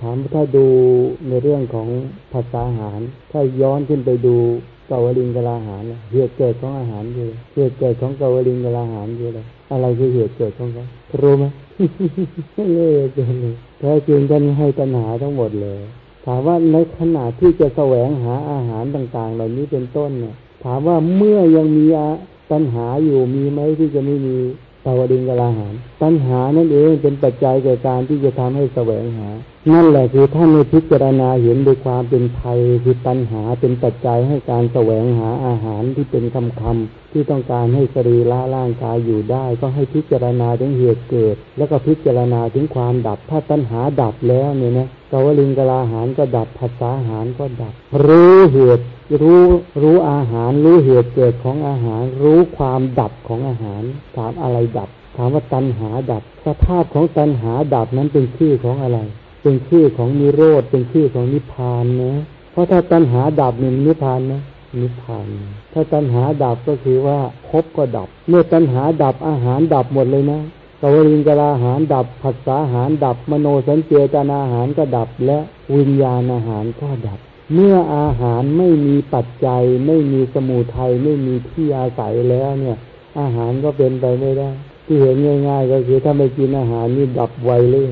ถามถ้าดูในเรื่องของภาษาอาหาร ถ้าย้อนขึ้นไปดูกาวลิงกลาหารเหตุเกิดของอาหารอยู่เหตุเกิดของกาวลิงกลาหารอยู่เลยอะไรคือเหตุเกิดของเขารู้ไหมไม่เลยจริงแท้จริงท่านให้ตัณหาทั้งหมดเลย ถามว่าในขณะที่จะแสวงหาอาหารต่างๆ เหล่านี้เป็นต้นเนี่ย ถามว่าเมื่อยังมีตัณหาอยู่มีไหมที่จะไม่มีตาวดิงกลาหาร ตัณหานั่นเองเป็นปัจจัยแก่การที่จะทำให้แสวงหา นั่นแหละคือท่านในพิจารณาเห็นด้วยความเป็นไทยคือตัณหาเป็นปัจจัยให้การแสวงหาอาหารที่เป็นคำคำที่ต้องการให้สรีระร่างกายอยู่ได้ ก็ให้พิจารณาถึงเหตุเกิด แล้วก็พิจารณาถึงความดับ ถ้าตัณหาดับแล้วเนี่ยนะกวลิงกลาหารก็ดับภาษาอาหารก็ดับ รู้เหตุรู้รู้อาหาร รู้เหตุเกิดของอาหาร รู้ความดับของอาหารถามอะไรดับ ถามว่าตัณหาดับ สภาพของตัณหาดับนั้นเป็นชื่อของอะไร เป็นชื่อของนิโรธเป็นชื่อของนิพพานนะ เพราะถ้าตัณหาดับเนี่ยนิพพานนะนิพพาน ถ้าตัณหาดับก็คือว่าพบก็ดับ เมื่อตัณหาดับอาหารดับหมดเลยนะกวลิงกลาหารดับผัสสาหารดับ มโนสัญเจตนาหารก็ดับ และวิญญาณอาหารก็ดับ เมื่ออาหารไม่มีปัจจัย ไม่มีสมุทัยไม่มีที่อาศัยแล้วเนี่ย อาหารก็เป็นไปไม่ได้ ที่เห็นง่าย ๆ ก็คือถ้าไม่กินอาหารนี่ดับไวเลย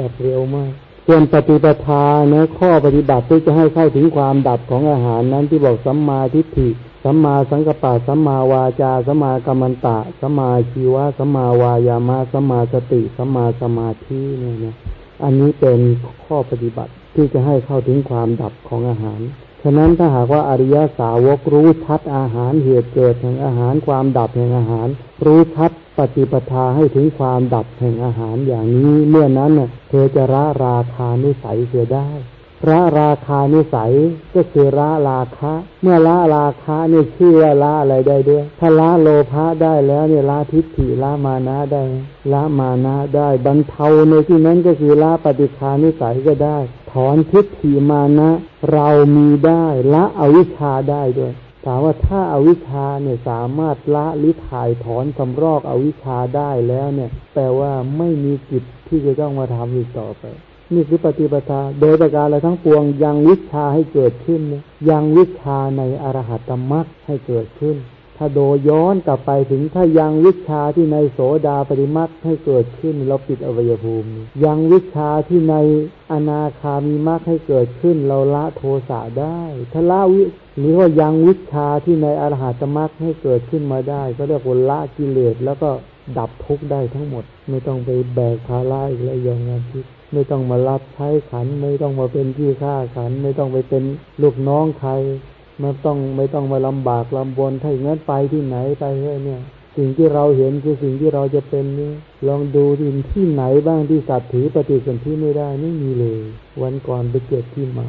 ดับเร็วมาก ส่วนปฏิปทาเนะข้อปฏิบัติที่จะให้เข้าถึงความดับของอาหารนั้นที่บอกสัมมาทิฏฐิสัมมาสังกปะสัมมาวาจาสัมมากัมมันตะสัมมาชีวะสัมมาวายามะสัมมาสติสัมมาสมาธิเนี่ยนะอันนี้เป็นข้อปฏิบัติที่จะให้เข้าถึงความดับของอาหาร ฉะนั้นถ้าหากว่าอริยสาวกรู้ชัดอาหารเหตุเกิดแห่งอาหารความดับแห่งอาหาร รู้ชัด ปฏิปทาให้ถึงความดับแห่งอาหารอย่างนี้ เมื่อนั้นเธอจะละราคานุสัยเสียได้ระราคานิสัยก็คือละราคะ เมื่อละราคะนี่เชื่อว่าละอะไรได้ด้วย ถ้าละโลภะได้แล้วเนี่ยละทิฏฐิละมานะได้ละมานะได้บรรเทาในที่นั้นก็คือละปฏิคานิสัยก็ได้ ถอนทิฏฐิมานะ เรามีได้ละอวิชชาได้ด้วย ถามว่าถ้าอาวิชชาเนี่ยสามารถละหรือถ่ายถอนสำรอกอวิชชาได้แล้วเนี่ย แปลว่าไม่มีกิจที่จะต้องมาทำอีกต่อไป นี่คือปฏิปทา โดยประการอะไรทั้งปวงยังวิชาให้เกิดขึ้นยังวิชาในอรหัตมรรคให้เกิดขึ้น ถ้าโดย้อนกลับไปถึงถ้ายังวิชาที่ในโสดาปริมัตให้เกิดขึ้นเราปิดอวัยภูมิ ยังวิชาที่ในอนาคามีมรรคให้เกิดขึ้นเราละโทสะได้ถ้าละวิหรือว่ายังวิชาที่ในอรหัตมรรคให้เกิดขึ้นมาได้ ก็เรียกว่าละกิเลสแล้วก็ดับทุกข์ได้ทั้งหมด ไม่ต้องไปแบกภาระอีกแล้วอย่างนั้นคิดไม่ต้องมารับใช้ขัน ไม่ต้องมาเป็นที่ฆ่าขัน ไม่ต้องไปเป็นลูกน้องใคร ไม่ต้องไม่ต้องมาลำบากลำบนถ้าอย่างนั้นไปที่ไหนไปเฮ้เนี่ย สิ่งที่เราเห็นคือสิ่งที่เราจะเป็นนี่ลองดูที่ที่ไหนบ้างที่สัตว์ถือปฏิสนธิไม่ได้ไม่มีเลย วันก่อนไปเกิดที่หมา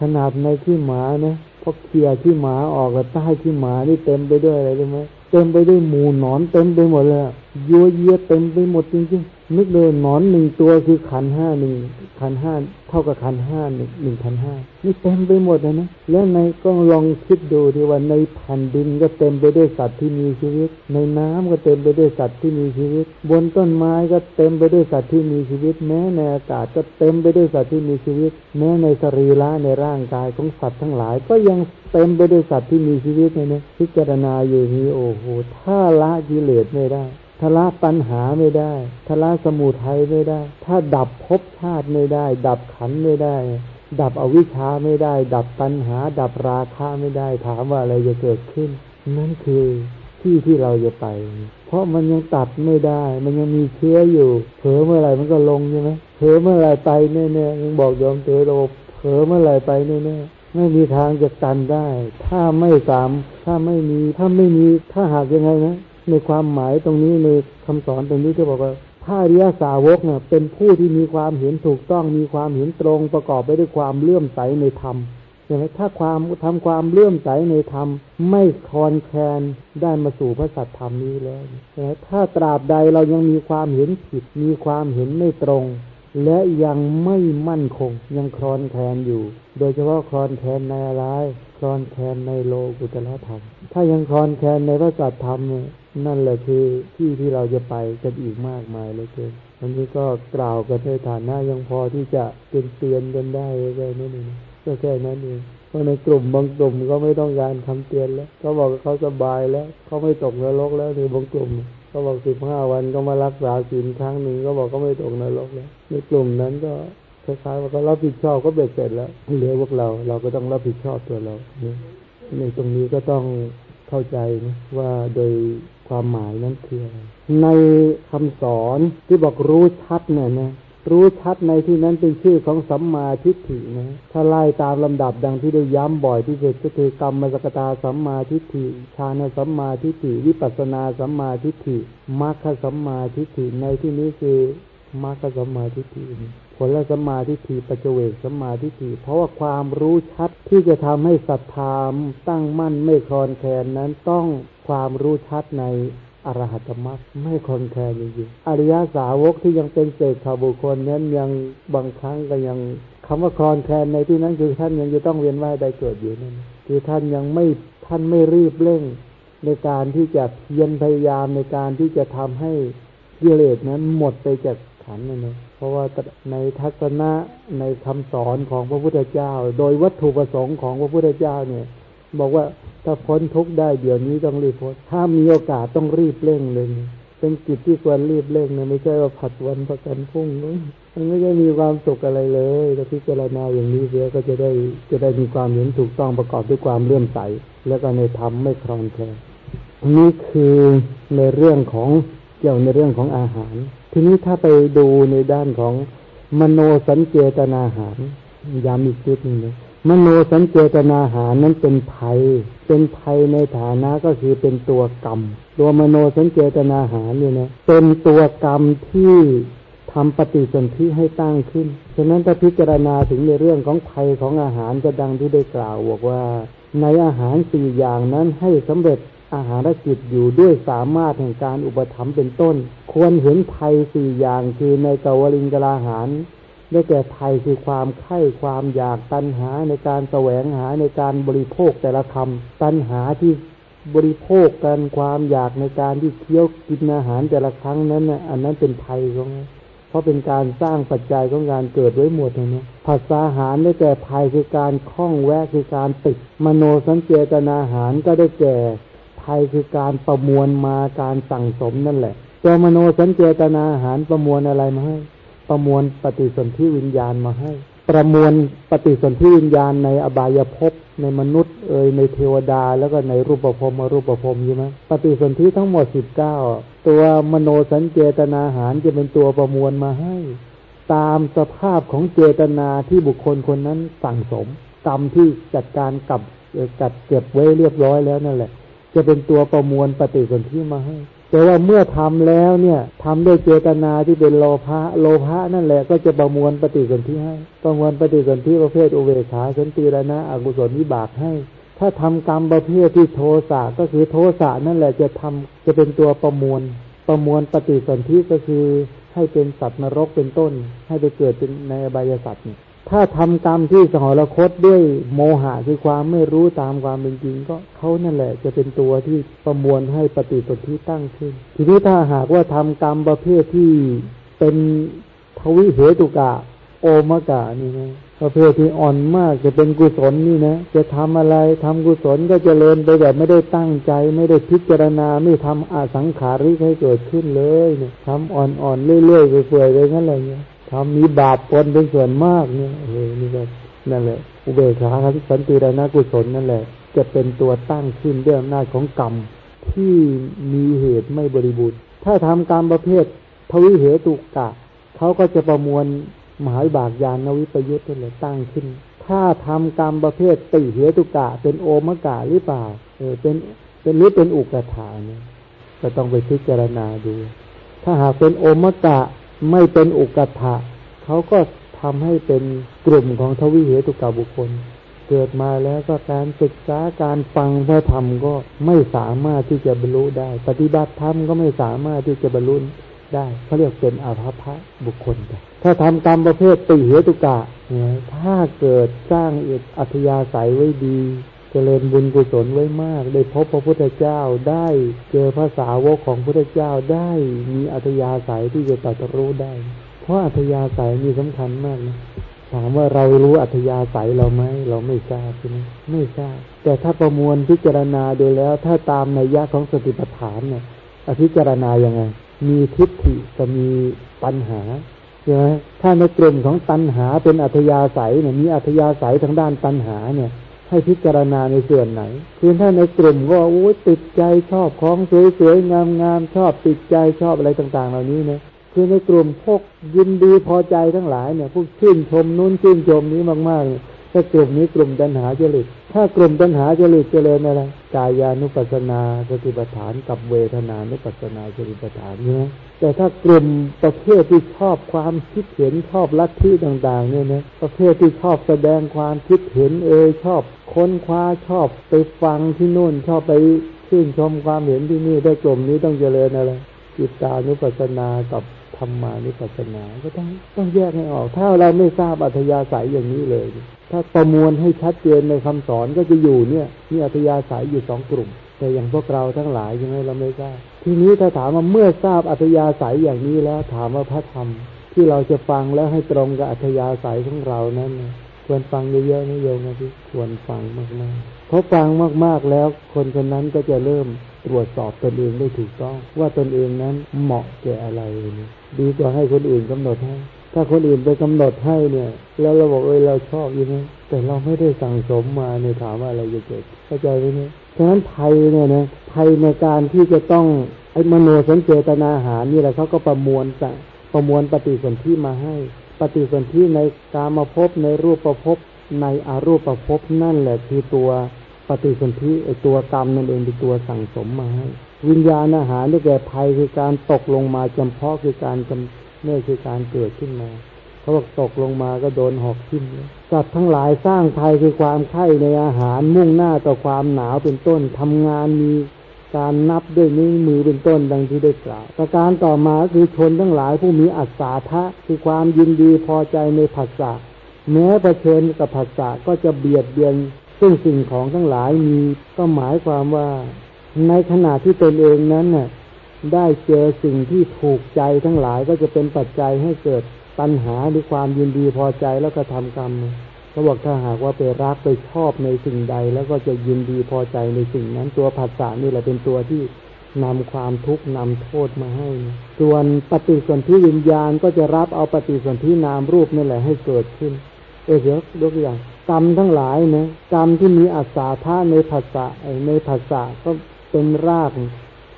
ขนาดในที่หมานะพอเคลียร์ที่หมาออกแล้วใต้ที่หมานี่เต็มไปด้วยอะไรรู้ไหม เต็มไปด้วยหมูหนอนเต็มไปหมดเลยยัวเยียเต็มไปหมดจริงๆนึกเลยหนอนหนึ่งตัวคือขันห้าหนึ่งขันห้าเท่ากับขันห้าหนึ่งหนึ่งพันห้านี่เต็มไปหมดเลยนะแล้วในก็ลองคิดดูดีว่าในแผ่นดินก็เต็มไปด้วยสัตว์ที่มีชีวิต ในน้ำก็เต็มไปด้วยสัตว์ที่มีชีวิต บนต้นไม้ก็เต็มไปด้วยสัตว์ที่มีชีวิต แม้ในอากาศก็เต็มไปด้วยสัตว์ที่มีชีวิต แม้ในสรีระในร่างกายของสัตว์ทั้งหลายก็ยัง เต็มไปด้วยสัตว์ที่มีชีวิตเนี่ยพิจารณาอยู่นี้โอ้โหถ้าละกิเลสไม่ได้ถ้าละปัญหาไม่ได้ถ้าละสมุทัยไม่ได้ ถ้าดับภพชาติไม่ได้ ดับขันไม่ได้ ดับอวิชชาไม่ได้ ดับปัญหา ดับราคะไม่ได้ ถามว่าอะไรจะเกิดขึ้น นั่นคือที่ที่เราจะไป เพราะมันยังตัดไม่ได้ มันยังมีเชื้ออยู่เผลอเมื่อไหร่มันก็ลงใช่ไหมเผลอเมื่อไหร่ไปแน่ๆยังบอกยอมเจอโลเผลอเมื่อไหร่ไปแน่ๆ ไม่มีทางจะตันได้ ถ้าไม่สาม ถ้าไม่มี ถ้าไม่มี ถ้าหากยังไงนะ ในความหมายตรงนี้ในคำสอนตรงนี้ที่บอกว่าพระริยสาวกเนี่ยเป็นผู้ที่มีความเห็นถูกต้อง มีความเห็นตรงประกอบไปด้วยความเลื่อมใสในธรรมใช่ไหมถ้าความทำความเลื่อมใสในธรรม ไม่คอนแคลนได้มาสู่พระสัตธรรมนี้แล้วใช่ไหมถ้าตราบใดเรายังมีความเห็นผิด มีความเห็นไม่ตรง และยังไม่มั่นคงยังคลอนแคลนอยู่ โดยเฉพาะคลอนแคลนในอะไรคลอนแคลนในโลกุตละธรรม ถ้ายังคลอนแคลนในพระสัตธรรมเนี่ยนั่นแหละคือที่ที่เราจะไปกันอีกมากมายเลยเกินอันนี้ก็กล่าวกันในฐานะยังพอที่จะเป็นเตือนกันได้แค่นั้นเองก็แค่นั้นเองเพราะในกลุ่มบางกลุ่มก็ไม่ต้องการคำเตือนแล้วเขาบอกเขาสบายแล้วเขาไม่ตกนรกแล้วในบางกลุ่ม เขาบอกสิบห้าวันก็มารักษาศีลครั้งหนึ่งก็บอกก็ไม่ตกนรกแล้วในกลุ่มนั้นก็คล้ายๆว่าเขารับผิดชอบก็เบ็ดเสร็จแล้วเหลือพวกเรา เราก็ต้องรับผิดชอบตัวเราเนี่ยในตรงนี้ก็ต้องเข้าใจนะว่าโดยความหมายนั้นคืออะไรในคำสอนที่บอกรู้ชัดเนี่ยนะ รู้ชัดในที่นั้นเป็นชื่อของสัมมาทิฏฐินะ ถ้าไล่ตามลำดับดังที่ได้ย้ำบ่อยที่สุดก็คือกรรมสกตาสัมมาทิฏฐิฌานสัมมาทิฏฐิวิปัสนาสัมมาทิฏฐิมรรคสัมมาทิฏฐิในที่นี้คือมรรคสัมมาทิฏฐิผลสัมมาทิฏฐิปัจเวกสัมมาทิฏฐิเพราะว่าความรู้ชัดที่จะทำให้ศรัทธาตั้งมั่นไม่คลอนแคลนนั้นต้องความรู้ชัดใน อรหัตมรรคไม่คอนแคลนจริงๆอริยสาวกที่ยังเป็นเศษขาบุคคลนั้นยังบางครั้งก็ยังคำว่าคอนแคลนในที่นั้นคือท่านยังจะต้องเวียนว่ายใดเกิดอยู่นั่นคือท่านยังไม่ท่านไม่รีบเร่งในการที่จะเพียรพยายามในการที่จะทำให้กิเลสนั้นหมดไปจากขันนั่นเองเพราะว่าในทัศนะในคำสอนของพระพุทธเจ้า โดยวัตถุประสงค์ของพระพุทธเจ้าเนี่ย บอกว่าถ้าพ้นทุกได้เดี๋ยวนี้ต้องรีบพ้นถ้ามีโอกาสต้องรีบเร่งเลย เป็นกิจที่ควรรีบเร่งนะไม่ใช่ว่าผัดวันประกันพรุ่งมันไม่ได้มีความสุขอะไรเลยถ้าพิจารณาอย่างนี้เสียก็จะได้จะได้มีความเห็นถูกต้องประกอบด้วยความเลื่อมใส แล้วก็ในธรรมไม่คลอนแคลนนี่คือในเรื่องของเกี่ยวในเรื่องของอาหาร ทีนี้ถ้าไปดูในด้านของมโนสัญเจตนาอาหารย้ำอีกนิดนึงนะ มโนสัญเจตนาหารนั้นเป็นภัย เป็นภัยในฐานะก็คือเป็นตัวกรรม ตัวมโนสัญเจตนาหารเนี่ยนะ เป็นตัวกรรมที่ทำปฏิสนธิให้ตั้งขึ้น ฉะนั้นถ้าพิจารณาถึงในเรื่องของภัยของอาหารจะดังที่ได้กล่าวบอกว่า ในอาหารสี่อย่างนั้นให้สำเร็จอาหารกิจอยู่ด้วยสามารถแห่งการอุปถัมภ์เป็นต้น ควรเห็นภัยสี่อย่างคือในกวลิงกลาหาร ได้แก่ภัยคือความไข้ความอยากตัณหาในการแสวงหาในการบริโภคแต่ละคำตัณหาที่บริโภคกันความอยากในการที่เคี้ยวกินอาหารแต่ละครั้งนั้นน่ะอันนั้นเป็นภัยของเพราะเป็นการสร้างปัจจัยของการเกิดไว้หมดนะภาษาหารได้แก่ภัยคือการคล้องแวะคือการติด มโนสัญเจตนาหารก็ได้แก่ภัยคือการประมวลมาการสั่งสมนั่นแหละตัวมโนสัญเจตนาหารประมวลอะไรมาให้ ประมวลปฏิสนธิวิญญาณมาให้ ประมวลปฏิสนธิวิญญาณในอบายภพในมนุษย์เอ่ยในเทวดาแล้วก็ในรูปภพมารูปภพใช่ไหมปฏิสนธิทั้งหมดสิบเก้าตัวมโนสัญเจตนาหารจะเป็นตัวประมวลมาให้ ตามสภาพของเจตนาที่บุคคลคนนั้นสั่งสมกรรมที่จัดการกับจัดเก็บไว้เรียบร้อยแล้วนั่นแหละ จะเป็นตัวประมวลปฏิสนธิมาให้ แต่ว่าเมื่อทำแล้วเนี่ยทำด้วยเจตนาที่เป็นโลภะโลภะนั่นแหละก็จะประมวลปฏิสนธิให้ประมวลปฏิสนธิประเภทอุเบกขาสันติรณะอกุศลวิบากให้ ถ้าทำกรรมประเภทที่โทสะก็คือโทสะนั่นแหละจะทำจะเป็นตัวประมวล ประมวลปฏิสนธิก็คือให้เป็นสัตว์นรกเป็นต้น ให้ไปเกิดเป็นในอบายสัตว์เนี่ย ถ้าทำกรรมที่สหรคตด้วยโมหะคือความไม่รู้ตามความเป็นจริง ก็เขานั่นแหละ จะเป็นตัวที่ประมวลให้ปฏิสนธิตั้งขึ้น ทีนี้ถ้าหากว่าทำกรรมประเภทที่เป็นทวิเหตุกะ โอมกะนี่นะประเภทที่อ่อนมากจะเป็นกุศลนี่นะจะทำอะไรทำกุศลก็จเจริญไปแบบไม่ได้ตั้งใจ ไม่ได้พิจารณาไม่ทำอาสังขาริกให้เกิดขึ้นเลยเนี่ยทำอ่อนๆเรื่อยๆเปื่อยๆไปงั้นอะไรเงี้ย ทำมีบาปปนเป็นส่วนมากเนี่ยเออนี่ก็นั่นแหละ อุเบกขาครับสันติรานะกุศลนั่นแหละ จะเป็นตัวตั้งขึ้นด้วยอำนาจของกรรมที่มีเหตุไม่บริบูรณ์ ถ้าทำกรรมประเภททวิเหตุกะเขาก็จะประมวลมหาบากยานนวิปยุทธ์นั่นแหละตั้งขึ้น ถ้าทำกรรมประเภทติเหตุกะ เป็นโอมกะหรือเปล่า เออเป็นเป็นหรือเป็นอุกถาเนี่ยก็ต้องไปพิจารณาดู ถ้าหากเป็นโอมกะ ไม่เป็นอุกถะเขาก็ทำให้เป็นกลุ่มของทวิเหตุกาบุคคล เกิดมาแล้วก็การศึกษาการฟังพระธรรมก็ไม่สามารถที่จะบรรลุได้ ปฏิบัติธรรมก็ไม่สามารถที่จะบรรลุได้เขาเรียกเป็นอาภัพะบุคคลไปถ้าทำกรรมประเภทติเหตุกะเนี่ยถ้าเกิดสร้างอิอัธยาศัยไว้ดี เจริญบุญกุศลไว้มาก ได้พบพระพุทธเจ้าได้เจอภาษาวกของพระพุทธเจ้าได้มีอัธยาศัยที่จะตัดรู้ได้ เพราะอัธยาศัยมีสำคัญมากนะถามว่าเรารู้อัธยาศัยเราไหมเราไม่ทราบใช่ไหมไม่ทราบ แต่ถ้าประมวลพิจารณาดูแล้ว ถ้าตามในยะของสติปัฏฐานเนี่ยอภิจารณายังไง มีทิฏฐิจะมีปัญหาใช่ไหมถ้าในกลุ่มของตัณหาเป็นอัธยาศัยเนี่ยมีอัธยาศัยทางด้านตัณหาเนี่ย ให้พิจารณาในส่วนไหน คือถ้าในกลุ่มก็โอ้ติดใจชอบของสวยๆงามๆชอบติดใจชอบอะไรต่าง ๆ เหล่านี้เนี่ยคือในกลุ่มพวกยินดีพอใจทั้งหลายเนี่ยพวกชื่นชมนู้นชื่นชมนี้มากๆเนี่ยถ้ากลุ่มนี้กลุ่มตัณหาจริต ถ้ากลุ่มตัณหาจริตเจริญอะไรกายานุปัสนาสติปัฏฐานกับเวทนานุปัสนาสติปัฏฐานเนะแต่ถ้ากลุ่มประเภทที่ชอบความคิดเห็นชอบลัทธิต่างๆเนี่ยนะประเภทที่ชอบแสดงความคิดเห็นเอยชอบค้นคว้าชอบไปฟังที่นู่นชอบไปชื่นชมความเห็นที่นี่ได้กลุ่มนี้ต้องเจริญอะไรจิตตานุปัสสนากับ ธรรมานุปัสสนา ก็ต้องต้องแยกให้ออก ถ้าเราไม่ทราบอัธยาศัยอย่างนี้เลย ถ้าประมวลให้ชัดเจนในคำสอนก็จะอยู่เนี่ยมีอัธยาศัยอยู่สองกลุ่ม แต่อย่างพวกเราทั้งหลายยังไงเราไม่ทราบ ทีนี้ถ้าถามว่าเมื่อทราบอัธยาศัยอย่างนี้แล้ว ถามว่าพระธรรม ที่เราจะฟังแล้วให้ตรงกับอัธยาศัยของเรานั้นควรฟังเยอะๆนะโยมนะพี่ควรฟังมากๆเพราะฟังมากๆแล้ว คนคนนั้นก็จะเริ่มตรวจสอบตนเองได้ถูกต้อง ว่าตนเองนั้นเหมาะแก่อะไร ดีกว่าให้คนอื่นกำหนดให้ ถ้าคนอื่นไปกำหนดให้เนี่ย แล้วเราบอกเออเราชอบอยู่นะแต่เราไม่ได้สั่งสมมาเนี่ยถามว่าอะไรจะเกิดเข้าใจไหมเนี่ยฉะนั้นไทยเนี่ยนะไทยในการที่จะต้องไอ้มโนสังเจตนาหารนี่แหละเขาก็ประมวลจะประมวลปฏิสนธิมาให้ ปฏิสนธิในกามาพบในรูปประพบในอารูปประพบนั่นแหละคือตัวปฏิสนธิไอตัวกรรมนั่นเองเป็นตัวสั่งสมมาให้ วิญญาณอาหารได้แก่ภัยคือการตกลงมาจำเพาะคือการจำเนื่อคือการเกิดขึ้นมาเขาบอกตกลงมาก็โดนหอกทิ่มสัตว์ทั้งหลายสร้างภัยคือความไข้ในอาหารมุ่งหน้าต่อความหนาวเป็นต้นทำงานมีการนับด้วยนิ้วมือเป็นต้นดังที่ได้กล่าวประการต่อมาคือชนทั้งหลายผู้มีอัศาทะคือความยินดีพอใจในผัสสะแม้ประเชิญกับผัสสะก็จะเบียดเบียนซึ่งสิ่งของทั้งหลายมีก็หมายความว่า ในขณะที่ตนเองนั้นน่ะได้เจอสิ่งที่ถูกใจทั้งหลายก็จะเป็นปัจจัยให้เกิดปัญหาหรือความยินดีพอใจแล้วก็ทำกรรมเขาบอกถ้าหากว่าไปรักไปชอบในสิ่งใด แล้วก็จะยินดีพอใจในสิ่งนั้น ตัวผัสสะนี่แหละเป็นตัวที่นำความทุกข์นำโทษมาให้ ส่วนปฏิสนธิวิญญาณก็จะรับเอาปฏิสนธินามรูปนี่แหละให้เกิดขึ้น เออเดี๋ยวยกอย่างกรรมทั้งหลายนะกรรมที่มีอัศาธาในภาษาในภาษาก็ เป็นราก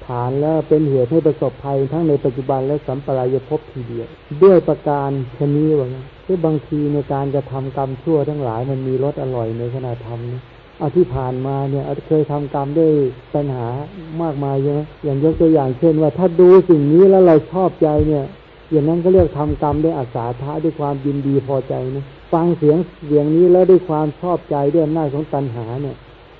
ฐานแล้วเป็นเหตุให้ประสบภัยทั้งในปัจจุบันและสัมปรายภพทีเดียว ด้วยประการชนี้ว่าที่บางทีในการจะทำกรรมชั่วทั้งหลายมันมีรสอร่อยในขณะทำนะเอาที่ผ่านมาเนี่ยเคยทำกรรมด้วยปัญหามากมายใช่ไหมอย่างยกตัวอย่างเช่นว่า ถ้าดูสิ่งนี้แล้วเราชอบใจเนี่ย อย่างนั้นก็เรียกทำกรรมด้วยอาสาทะด้วยความยินดีพอใจนะฟังเสียงเสียงนี้แล้วด้วยความชอบใจด้วยอำนาจของตัณหาเนี่ย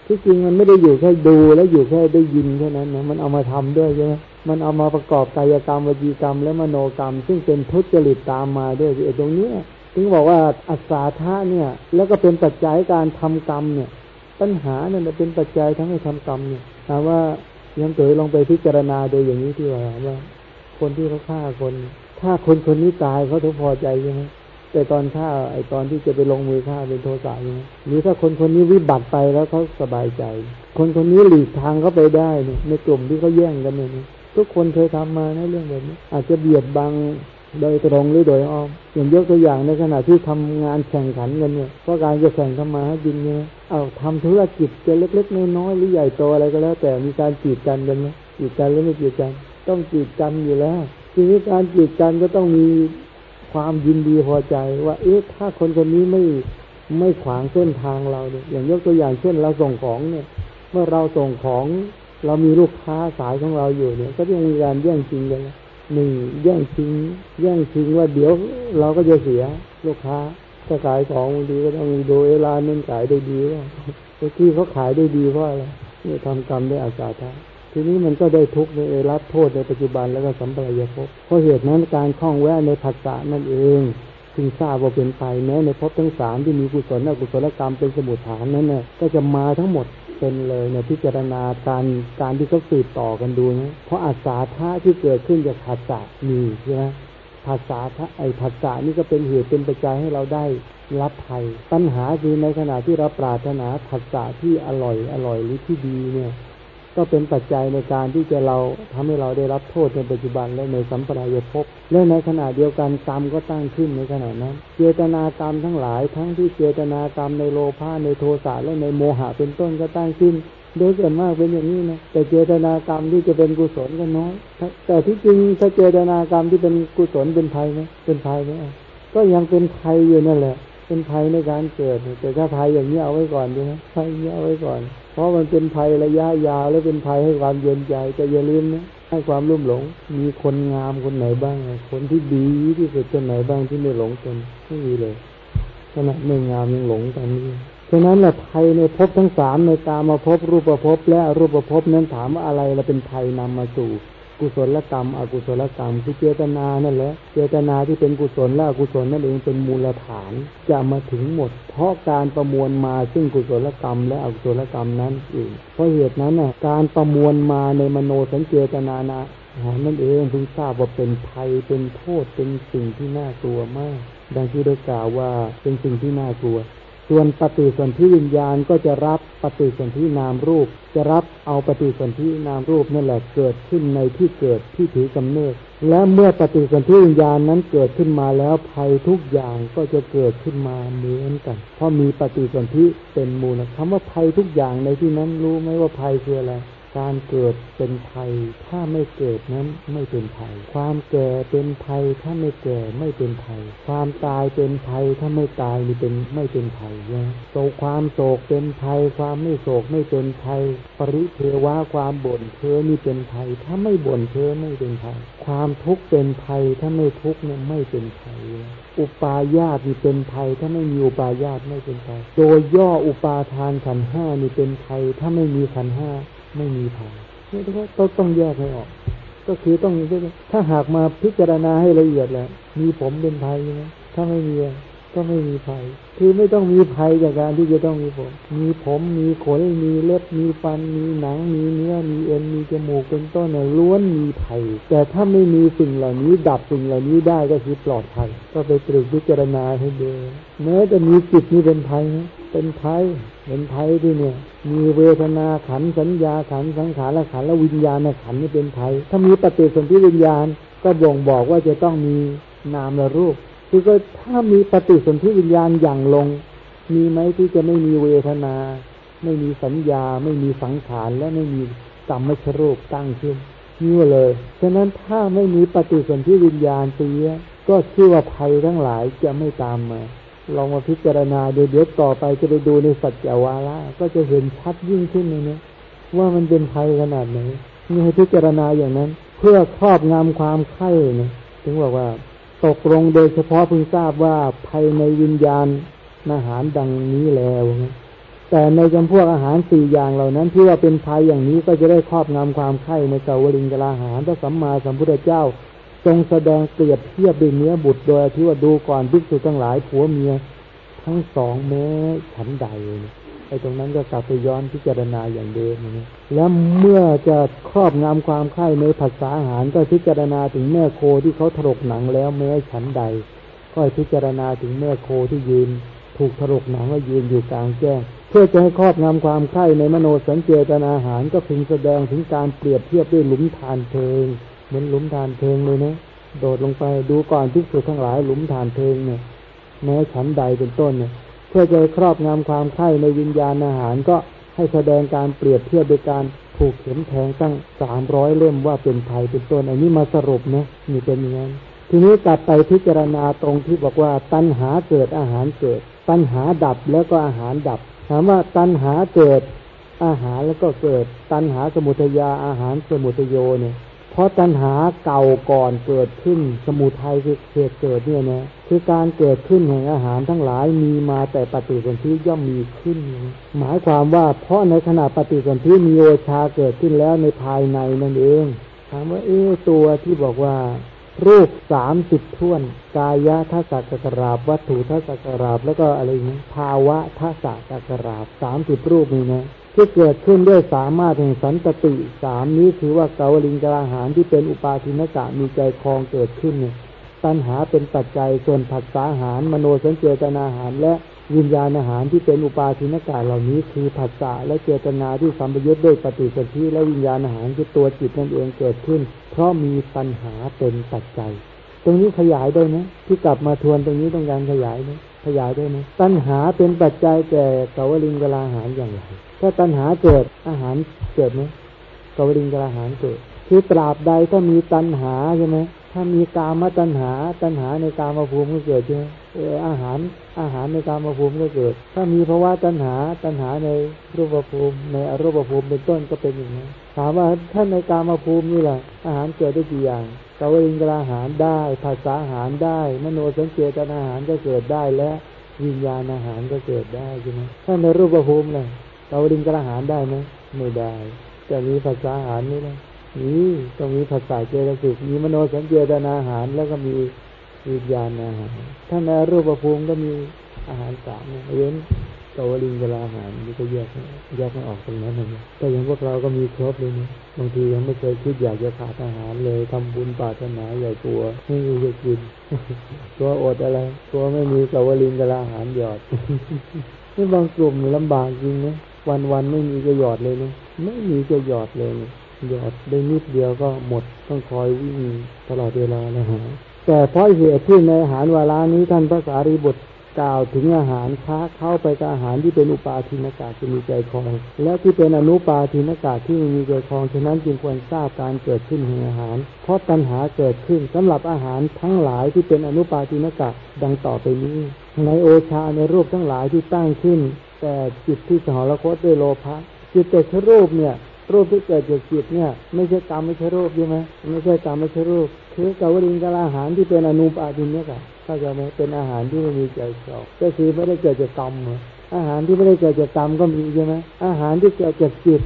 ที่จริงมันไม่ได้อยู่แค่ดูแล้วอยู่แค่ได้ยินแค่นั้นนะมันเอามาทำด้วยใช่ไหมมันเอามาประกอบกายกรรมวจีกรรม และมโนกรรม ซึ่งเป็นทุจริตตามมาด้วยไอ้ตรงนี้ถึงบอกว่าอัศาธาเนี่ย แล้วก็เป็นปัจจัยการทำกรรมเนี่ย ปัญหาเนี่ยเป็นปัจจัยทั้งให้ทำกรรมเนี่ยถามว่ายังเกิดลองไปพิจารณาโดยอย่างนี้ที่ว่าว่า คนที่เขาฆ่าคน ถ้าคนคนนี้ตายเขาถึงพอใจใช่ไหม แต่ตอนฆ่าไอตอนที่จะไปลงมือฆ่าเป็นโทสะใช่ไหมหรือถ้าคนคนนี้วิบัติไปแล้วเขาสบายใจ คนคนนี้หลีกทางเขาไปได้เนี่ยในกลุ่มที่เขาแย่งกันเนี่ยทุกคนเคยทำมาในเรื่องแบบนี้ อาจจะเบียดบังโดยตรงหรือโดยอ้อมอย่างยกตัวอย่างในขณะที่ทำงานแข่งขันกันเนี่ยเพราะการจะแข่งทำมาให้ดินเนี่ยเอาทำธุรกิจจะเล็กๆน้อยๆหรือใหญ่โตอะไรก็แล้ว แต่มีการจีดกันกันไหมจีดกันหรือไม่จีดกัน ต้องจีดกันอยู่แล้วทีนี้การจีดกันก็ต้องมี ความยินดีพอใจว่า เอ๊ะถ้าคนคนนี้ไม่ไม่ขวางเส้นทางเราเนี่ยอย่างยกตัวอย่างเช่นเราส่งของเนี่ย เมื่อเราส่งของเรามีลูกค้าสายของเราอยู่เนี่ย ก็ยังมีการแย่งชิงกันหนึ่งแย่งชิงแย่งชิงว่าเดี๋ยวเราก็จะเสียลูกค้าถ้าขายของดีก็ต้องดูเวลาเน้นขายได้ดีว่าที่เขาขายได้ดีเพราะอะไรเนี่ยทำกรรมได้อาสาทะ ทีนี้มันก็ได้ทุกข์ในรับโทษในปัจจุบันแล้วก็สัมปรายภพเพราะเหตุนั้นการคล้องแวะในภาษานั่นเองถึงทราบว่าเป็นภัยแม้ในภพทั้งสามที่มีกุศลอกุศลกรรมเป็นสมุทฐานนั้นเนี่ยก็จะมาทั้งหมดเป็นเลยเนี่ยพิจารณาการการที่เขาสืบต่อกันดูนะเพราะอาสาธาที่เกิดขึ้นจากผัสสะมีใช่ไหมภาษาไอภาษานี่ก็เป็นเหตุเป็นปัจจัยให้เราได้รับภัย ปัญหาคือในขณะที่เราปรารถนาภาษาที่อร่อยอร่อยหรือที่ดีเนี่ย ก็เป็นปัจจัยในการที่จะเราทำให้เราได้รับโทษในปัจจุบันและในสัมปรายภพและในขณะเดียวกันกรรมก็ตั้งขึ้นในขณะนั้น เจตนากรรมทั้งหลาย ทั้งที่เจตนากรรมในโลภะในโทสะและในโมหะเป็นต้นก็ตั้งขึ้น โดยส่วนมากเป็นอย่างนี้นะแต่เจตนากรรมที่จะเป็นกุศลก็น้อย แต่ที่จริงถ้าเจตนากรรมที่เป็นกุศลเป็นภัยไหมเป็นภัยไหมก็ยังเป็นภัยอยู่นั่นแหละ เป็นภัยในการเกิด แต่ถ้าภัยอย่างนี้เอาไว้ก่อนใช่ไหมภัยนี้เอาไว้ก่อน เพราะมันเป็นภัยระยะยาวและเป็นภัยให้ความเย็นใจแต่อย่าลืมนะให้ความรุ่มหลง มีคนงามคนไหนบ้าง คนที่ดีที่สุดคนไหนบ้างที่ไม่หลงตนไม่มีเลยขณะไม่งามยังหลงกันนี่ฉะนั้นแหละภัยในภพทั้งสามในตามาพบรูปภพและรูปภพนั้นถามว่าอะไรเราเป็นภัยนำมาสู่ กุศลกรรม อกุศลกรรมคือเจตนานั่นแหละเจตนาที่เป็นกุศลและอกุศลนั่นเองเป็นมูลฐานจะมาถึงหมด เพราะการประมวลมาซึ่งกุศลกรรม และอกุศลกรรมนั้นเองเพราะเหตุนั้นน่ะการประมวลมาในมโนสัญเจตนานะนั่นเองถึงทราบว่าเป็นภัยเป็นโทษเป็นสิ่งที่น่ากลัวมาก ดังที่ได้กล่าวว่าเป็นสิ่งที่น่ากลัว ส่วนปฏิสนธิวิญญาณก็จะรับปฏิสนธินามรูป จะรับเอาปฏิสนธินามรูปนั่นแหละเกิดขึ้นในที่เกิดที่ถือกำเนิด และเมื่อปฏิสนธิวิญญาณนั้นเกิดขึ้นมาแล้วภัยทุกอย่างก็จะเกิดขึ้นมาเหมือนกัน เพราะมีปฏิสนธิเป็นมูลคำว่าภัยทุกอย่างในที่นั้นรู้ไหมว่าภัยคืออะไร การเกิดเป็นภัย ถ้าไม่เกิดนั้นไม่เป็นภัย ความแก่เป็นภัย ถ้าไม่แก่ไม่เป็นภัย ความตายเป็นภัย ถ้าไม่ตายนี่เป็นไม่เป็นภัยนะโศกความโศกเป็นภัย ความไม่โศกไม่เป็นภัย ปริเทวะความบ่นเพ้อนี่เป็นภัย ถ้าไม่บ่นเพ้อไม่เป็นภัย ความทุกข์เป็นภัย ถ้าไม่ทุกข์เนี่ยไม่เป็นภัย อุปาญาตนี่เป็นภัย ถ้าไม่มีอุปาญาตไม่เป็นภัย โดยย่ออุปาทานขันห้านี่เป็นภัย ถ้าไม่มีขันห้า ไม่มีทางนี่ต้องต้องแยกให้ออก ก็คือต้องถ้าหากมาพิจารณาให้ละเอียดแหละมีผมเป็นไทยใช่ไหมถ้าไม่มี ก็ไม่มีภัย คือไม่ต้องมีภัยจากการที่จะต้องมีผม มีผมมีขนมีเล็บมีฟัน มีหนัง มีเนื้อมีเอ็นมีจมูกเป็นต้นเนี่ยล้วนมีภัย แต่ถ้าไม่มีสิ่งเหล่านี้ดับสิ่งเหล่านี้ได้ก็คือปลอดภัย ก็ไปตรึกพิจารณาให้ดูแม้จะมีจิตนี้เป็นภัยเป็นภัยเป็นภัยที่เนี่ย มีเวทนาขันสัญญาขันสังขารละขันและวิญญาณขันนี่เป็นภัย ถ้ามีปฏิสนธิวิญญาณก็บ่งบอกว่าจะต้องมีนามและรูป คือก็ถ้ามีปฏิสนธิวิญญาณอย่างลง มีไหมที่จะไม่มีเวทนา ไม่มีสัญญา ไม่มีสังขารและไม่มีกรรมชรูปตั้งขึ้นนี่เลยฉะนั้นถ้าไม่มีปฏิสนธิวิญญาณเสียก็ชื่อว่าภัยทั้งหลายจะไม่ตามมาลองมาพิจารณาเดี๋ยวเดี๋ยวต่อไปจะไปดูในสัจจวาระก็จะเห็นชัดยิ่งขึ้นเลยนะว่ามันเป็นภัยขนาดไหนนี่ให้พิจารณาอย่างนั้น เพื่อครอบงำความไข่เนี่ยถึงบอกว่า ตกลงโดยเฉพาะพึงทราบว่าภายในวิญญาณอาหารดังนี้แล้วแต่ในจำพวกอาหารสี่อย่างเหล่านั้นที่ว่าเป็นภัยอย่างนี้ก็จะได้ครอบงำความไข่ในเกาวลิงกลาหารพระสัมมาสัมพุทธเจ้า ทรงแสดงเปรียบเทียบด้วยเนื้อบุตรโดยที่ว่าดูก่อนภิกษุทั้งหลายผัวเมีย ทั้งสองแม้ฉันใด อ้ตรงนั้นก็กลับไปย้อนพิจารณาอย่างเดิมนะแล้วเมื่อจะครอบงำความไข่ในภาษาอาหารก็พิจารณาถึงแม่โคที่เขาถลกหนังแล้วแม้ฉันใด ก็พิจารณาถึงแม่โคที่ยืน ถูกถลกหนังว่ายืนอยู่กลางแจ้งเพื่อจะให้ครอบงำความไข่ในมโนสัญเจตนาอาหารก็พึงแสดงถึงการเปรียบเทียบด้วยหลุมทานเพลิงเหมือนหลุมทานเพลิงเลยนะโดดลงไปดูก่อนพิสูจทั้งหลายหลุมทานเพลิงเนี่ยแม้ฉันใดเป็นต้นเนี่ย เพื่อจะครอบงำความไข่ในวิญญาณอาหารก็ให้แสดงการเปรียบเทียบโดยการถูกเข็มแทงตั้งสามร้อยเล่มว่าเป็นภัยเป็นต้น อันนี้มาสรุปนะนี่เป็นอย่างนั้นทีนี้กลับไปพิจารณาตรงที่บอกว่าตัณหาเกิดอาหารเกิด ตัณหาดับแล้วก็อาหารดับ ถามว่าตัณหาเกิดอาหารแล้วก็เกิด ตัณหาสมุทยาอาหารสมุทโยเนี่ย เพราะตัณหาเก่าก่อนเกิดขึ้น สมุทัยคือเหตุเกิดเนี่ยนะคือการเกิดขึ้นแห่งอาหารทั้งหลายมีมาแต่ปฏิสนธิย่อมมีขึ้น หมายความว่าเพราะในขณะปฏิสนธิมีโอชาเกิดขึ้นแล้วในภายในนั่นเองถามว่าเอ๊ตัวที่บอกว่า รูปสามสิบท่วน กายะทัศกกราบ วัตถุทัศกราบ แล้วก็อะไรนี้ภาวะทัศกกราบสามสิบรูปนี้นะ ที่เกิดขึ้นด้วยสามารถแห่งสันตติสามนี้ถือว่าเกาลิงกราหารที่เป็นอุปาทินกะมีใจคลองเกิดขึ้นเนี่ยตัณหาเป็นปัจจัยส่วนผัสสาหาร มโนสัญเจตนาหาร และวิญญาณอาหารที่เป็นอุปาทินกะเหล่านี้คือผัสสะและเจตนาที่สัมปยุทธ์ด้วยปฏิสนธิและวิญญาณอาหารคือตัวจิตนั่นเองเกิดขึ้น เพราะมีตัณหาเป็นปัจจัย ตรงนี้ขยายได้ไหมที่กลับมาทวนตรงนี้ต้องการขยายไหมขยายได้ไหมตัณหาเป็นปัจจัยแก่เกวลิงกลาหารอย่างไร ถ้าตัณหาเกิดอาหารเกิดไหมกวลิงกลาหารเกิด คือตราบใดถ้ามีตัณหาใช่ไหมถ้ามีกามตัณหา ตัณหาในกามภูมิก็เกิดใช่ไหมเอออาหารอาหารในกามภูมิก็เกิด ถ้ามีภาวะตัณหาตัณหาในรูปภูมิ ในอรูปภูมิเป็นต้นก็เป็นอย่างนั้นถามว่าถ้าในกามภูมินี่แหละอาหารเกิดได้กี่อย่างกวลิงกลาหารได้ภาษาอาหารได้ มโนสัญเจตนาอาหารก็เกิดได้และวิญญาณอาหารก็เกิดได้ใช่ไหมถ้าในรูปภูมิเลย กวลิงกลาหารได้ไหมไม่ได้แต่มีภาษาอาหารนี่นะนี่ต้องมีภาษาเจตสิกมีมโนสัญเจตนาอาหาร แล้วก็มีวิญญาณอาหารถ้าในรูปภูมิก็มีอาหารสามเว้นกวลิงกลาอาหารนี่ก็แยกแยกไม่ออกตรงนั้นเลยแต่อย่างพวกเราก็มีครบเลยนะบางทียังไม่เคยคิดอยากจะขาดอาหารเลยทำบุญปาถนาใหญ่กลัวไม่มีจะกินตัวอดอะไร ตัวไม่มีกวลิงกลาอาหารหยอดนี่บางกลุ่มลำบากจริงนะ วันวันไม่มีจะหยอดเลยนะ ไม่มีจะหยอดเลยนะหยอดได้นิดเดียวก็หมดต้องคอยวิ่งตลอดเวลานะฮะแต่เพราะเหตุที่ในอาหารวารานี้ท่านพระสารีบุตรกล่าวถึงอาหารค้าเข้าไปกับอาหารที่เป็นอุปาทินากาศจะมีใจคลอง และที่เป็นอนุปาทินากาศที่มีใจคลองฉะนั้นจึงควรทราบการเกิดขึ้นแห่งอาหาร เพราะตัณหาเกิดขึ้นสำหรับอาหารทั้งหลายที่เป็นอนุปาทินากาศดังต่อไปนี้ ในโอชาในรูปทั้งหลายที่ตั้งขึ้น แต่จิตที่สหรคตด้วยโลภะจิตแต่รูปเนี่ย รูปที่เกิดจากจิตเนี่ย ไม่ใช่กรรมไม่ใช่รูปใช่ไหมไม่ใช่กรรมไม่ใช่รูป คือกาวริงกาอาหารที่เป็นอนุปาทินเนี่ยค่ะเข้าใจไหมเป็นอาหารที่ไม่มีใจชอบก็คือไม่ได้เกิดจากกรรมอาหารที่ไม่ได้เกิดจากกรรมก็มีใช่ไหมอาหารที่เกิดจากจิต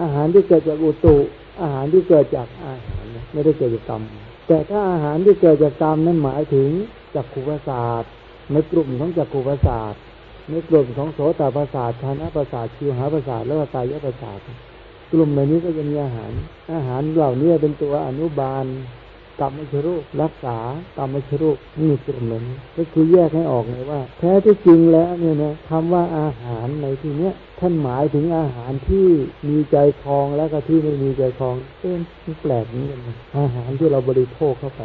อาหารที่เกิดจากอุตุอาหารที่เกิดจากอาหารไม่ได้เกิดจากกรรม แต่ถ้าอาหารที่เกิดจากกรรมนั้นหมายถึงจักขุประสาทในกลุ่มของจักขุประสาท ในกลุ่มของโสตประสาทชานะประสาทชิวหาประสาทแล้วก็กายประสาทกลุ่มเหล่านี้ก็จะมีอาหาร อาหารเหล่านี้เป็นตัวอนุบาลกรรมชรูปรักษากรรมชรูปนี่กลุ่มเหล่านี้ก็คือแยกให้ออกเลยว่า แท้ที่จริงแล้วเนี่ยนะคำว่าอาหารในที่เนี้ยท่านหมายถึงอาหารที่มีใจคลองแล้วก็ที่ไม่มีใจคลองเป็นแปลกนี้กันนะอาหารที่เราบริโภคเข้าไป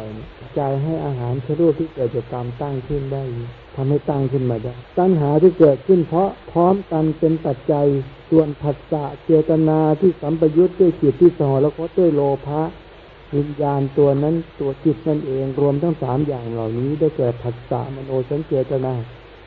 ใจให้อาหารชรูปที่เกิดจากกรรมตั้งขึ้นได้ ทำให้ตั้งขึ้นมาได้ตัณหาที่เกิดขึ้นเพราะพร้อมกันเป็นปัจจัยส่วนผัสสะเจตนาที่สัมปยุทธ์ด้วยจิตที่สหรคตด้วยโลภะวิญญาณตัวนั้นตัวจิตนั่นเองรวมทั้งสามอย่างเหล่านี้ได้แก่ผัสสะมโนสัญเจตนา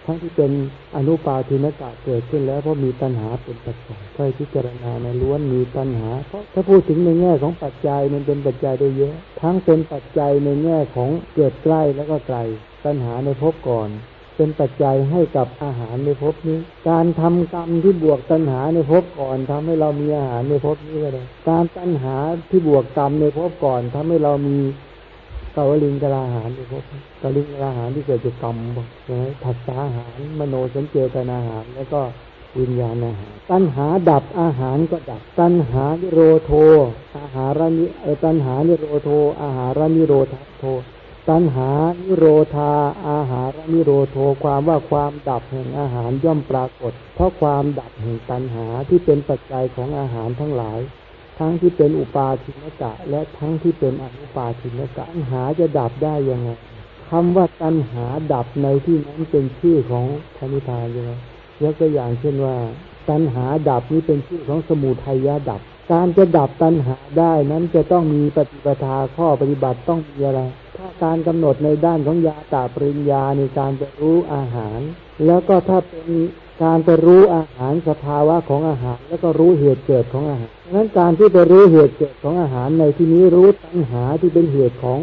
ทั้งที่เป็นอนุปาทินกะเกิดขึ้นแล้วเพราะมีตัณหาเป็นปัจจัยใครพิจารณาในล้วนมีตัณหา เพราะถ้าพูดถึงในแง่ของปัจจัยมันเป็นปัจจัยได้เยอะ ทั้งเป็นปัจจัยในแง่ของเกิดใกล้แล้วก็ไกล ตัณหาในภพก่อน เป็นปัจจัยให้กับอาหารในภพนี้ การทำกรรมที่บวกตัณหาในภพก่อนทำให้เรามีอาหารในภพนี้ก็ได้การตัณหาที่บวกกรรมในภพก่อนทำให้เรามีกาวลิงกลาอาหารในภพกาลิงกลาอาหารที่เกิดจากกรรมใช่ไหมผัสสะอาหาร มโนสัญเจตนาอาหาร แล้วก็วิญญาณอาหาร ตัณหาดับอาหารก็ดับ ตัณหานิโรโท อาหารนิตัณหานิโรโท อาหารนิโรธโท ตัณหานิโรธาอาหารนิโรโทความว่าความดับแห่งอาหารย่อมปรากฏ เพราะความดับแห่งตัณหาที่เป็นปัจจัยของอาหารทั้งหลาย ทั้งที่เป็นอุปาทินกะ และทั้งที่เป็นอนุปาทินกะตัณหาจะดับได้ยังไงคำว่าตัณหาดับในที่นั้นเป็นชื่อของพระนิพพานใช่ไหมยกตัวอย่างเช่นว่า ตัณหาดับนี้เป็นชื่อของสมุทัยดับ การจะดับตัณหาได้นั้นจะต้องมีปฏิปทาข้อปฏิบัติต้องมีอะไร ถ้าการกำหนดในด้านของยาตาปริญญาในการจะรู้อาหาร แล้วก็ถ้าเป็นการจะรู้อาหารสภาวะของอาหาร แล้วก็รู้เหตุเกิดของอาหารดังนั้นการที่จะรู้เหตุเกิดของอาหารในที่นี้รู้ตัณหาที่เป็นเหตุของ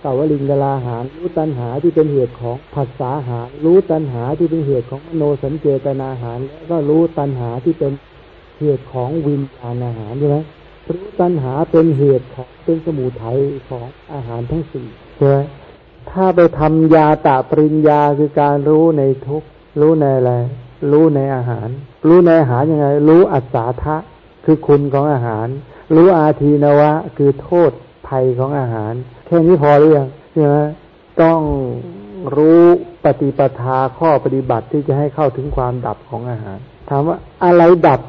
เกาวลิงกลาหาร รู้ตัณหาที่เป็นเหตุของผัสสาหาร รู้ตัณหาที่เป็นเหตุของมโนสัญเจตนาหาร แล้วก็รู้ตัณหาที่เป็น เหตุของวิญญาณอาหารใช่ไหมรู้ตัณหาเป็นเหตุของเป็นสมุทัยของอาหารทั้งสี่ใช่ไหมถ้าไปทำยาตะปริญญาคือการรู้ในทุกรู้ในอะไรรู้ในอาหาร รู้ในอาหารยังไง รู้อัศาทะคือคุณของอาหาร รู้อาทีนวะ คือโทษภัยของอาหาร แค่นี้พอหรือยังใช่ไหมต้องรู้ปฏิปทาข้อปฏิบัติที่จะให้เข้าถึงความดับของอาหาร ถามว่าอะไรดับ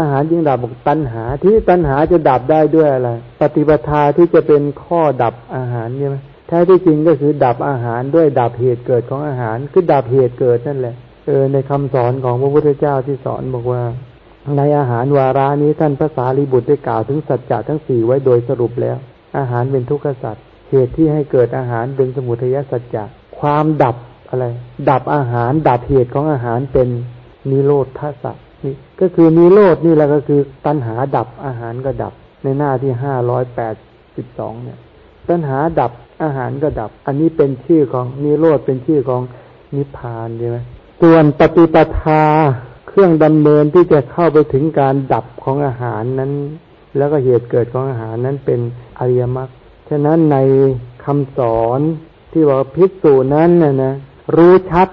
อาหารจึงดับบอกตัณหา ที่ตัณหาจะดับได้ด้วยอะไร ปฏิปทาที่จะเป็นข้อดับอาหารใช่ไหมแท้ที่จริงก็คือดับอาหารด้วยดับเหตุเกิดของอาหาร คือดับเหตุเกิดนั่นแหละเออในคำสอนของพระพุทธเจ้าที่สอนบอกว่า ในอาหารวารานี้ท่านพระสารีบุตรได้กล่าวถึงสัจจะทั้งสี่ไว้โดยสรุปแล้ว อาหารเป็นทุกขสัจเหตุที่ให้เกิดอาหารเป็นสมุทัยสัจจะความดับอะไร ดับอาหารดับเหตุของอาหารเป็นนิโรธทัศนี่ ก็คือนิโรธนี่แหละก็คือ ตัณหาดับอาหารก็ดับ ในหน้าที่ห้าร้อยแปดสิบสองเนี่ย ตัณหาดับอาหารก็ดับ อันนี้เป็นชื่อของนิโรธเป็นชื่อของนิพพานใช่ไหมส่วนปฏิปทาเครื่องดำเนินที่จะเข้าไปถึงการดับของอาหารนั้น แล้วก็เหตุเกิดของอาหารนั้นเป็นอริยมรรคฉะนั้นในคำสอนที่ว่าพิสูจนั้นนะนะรู้ชัด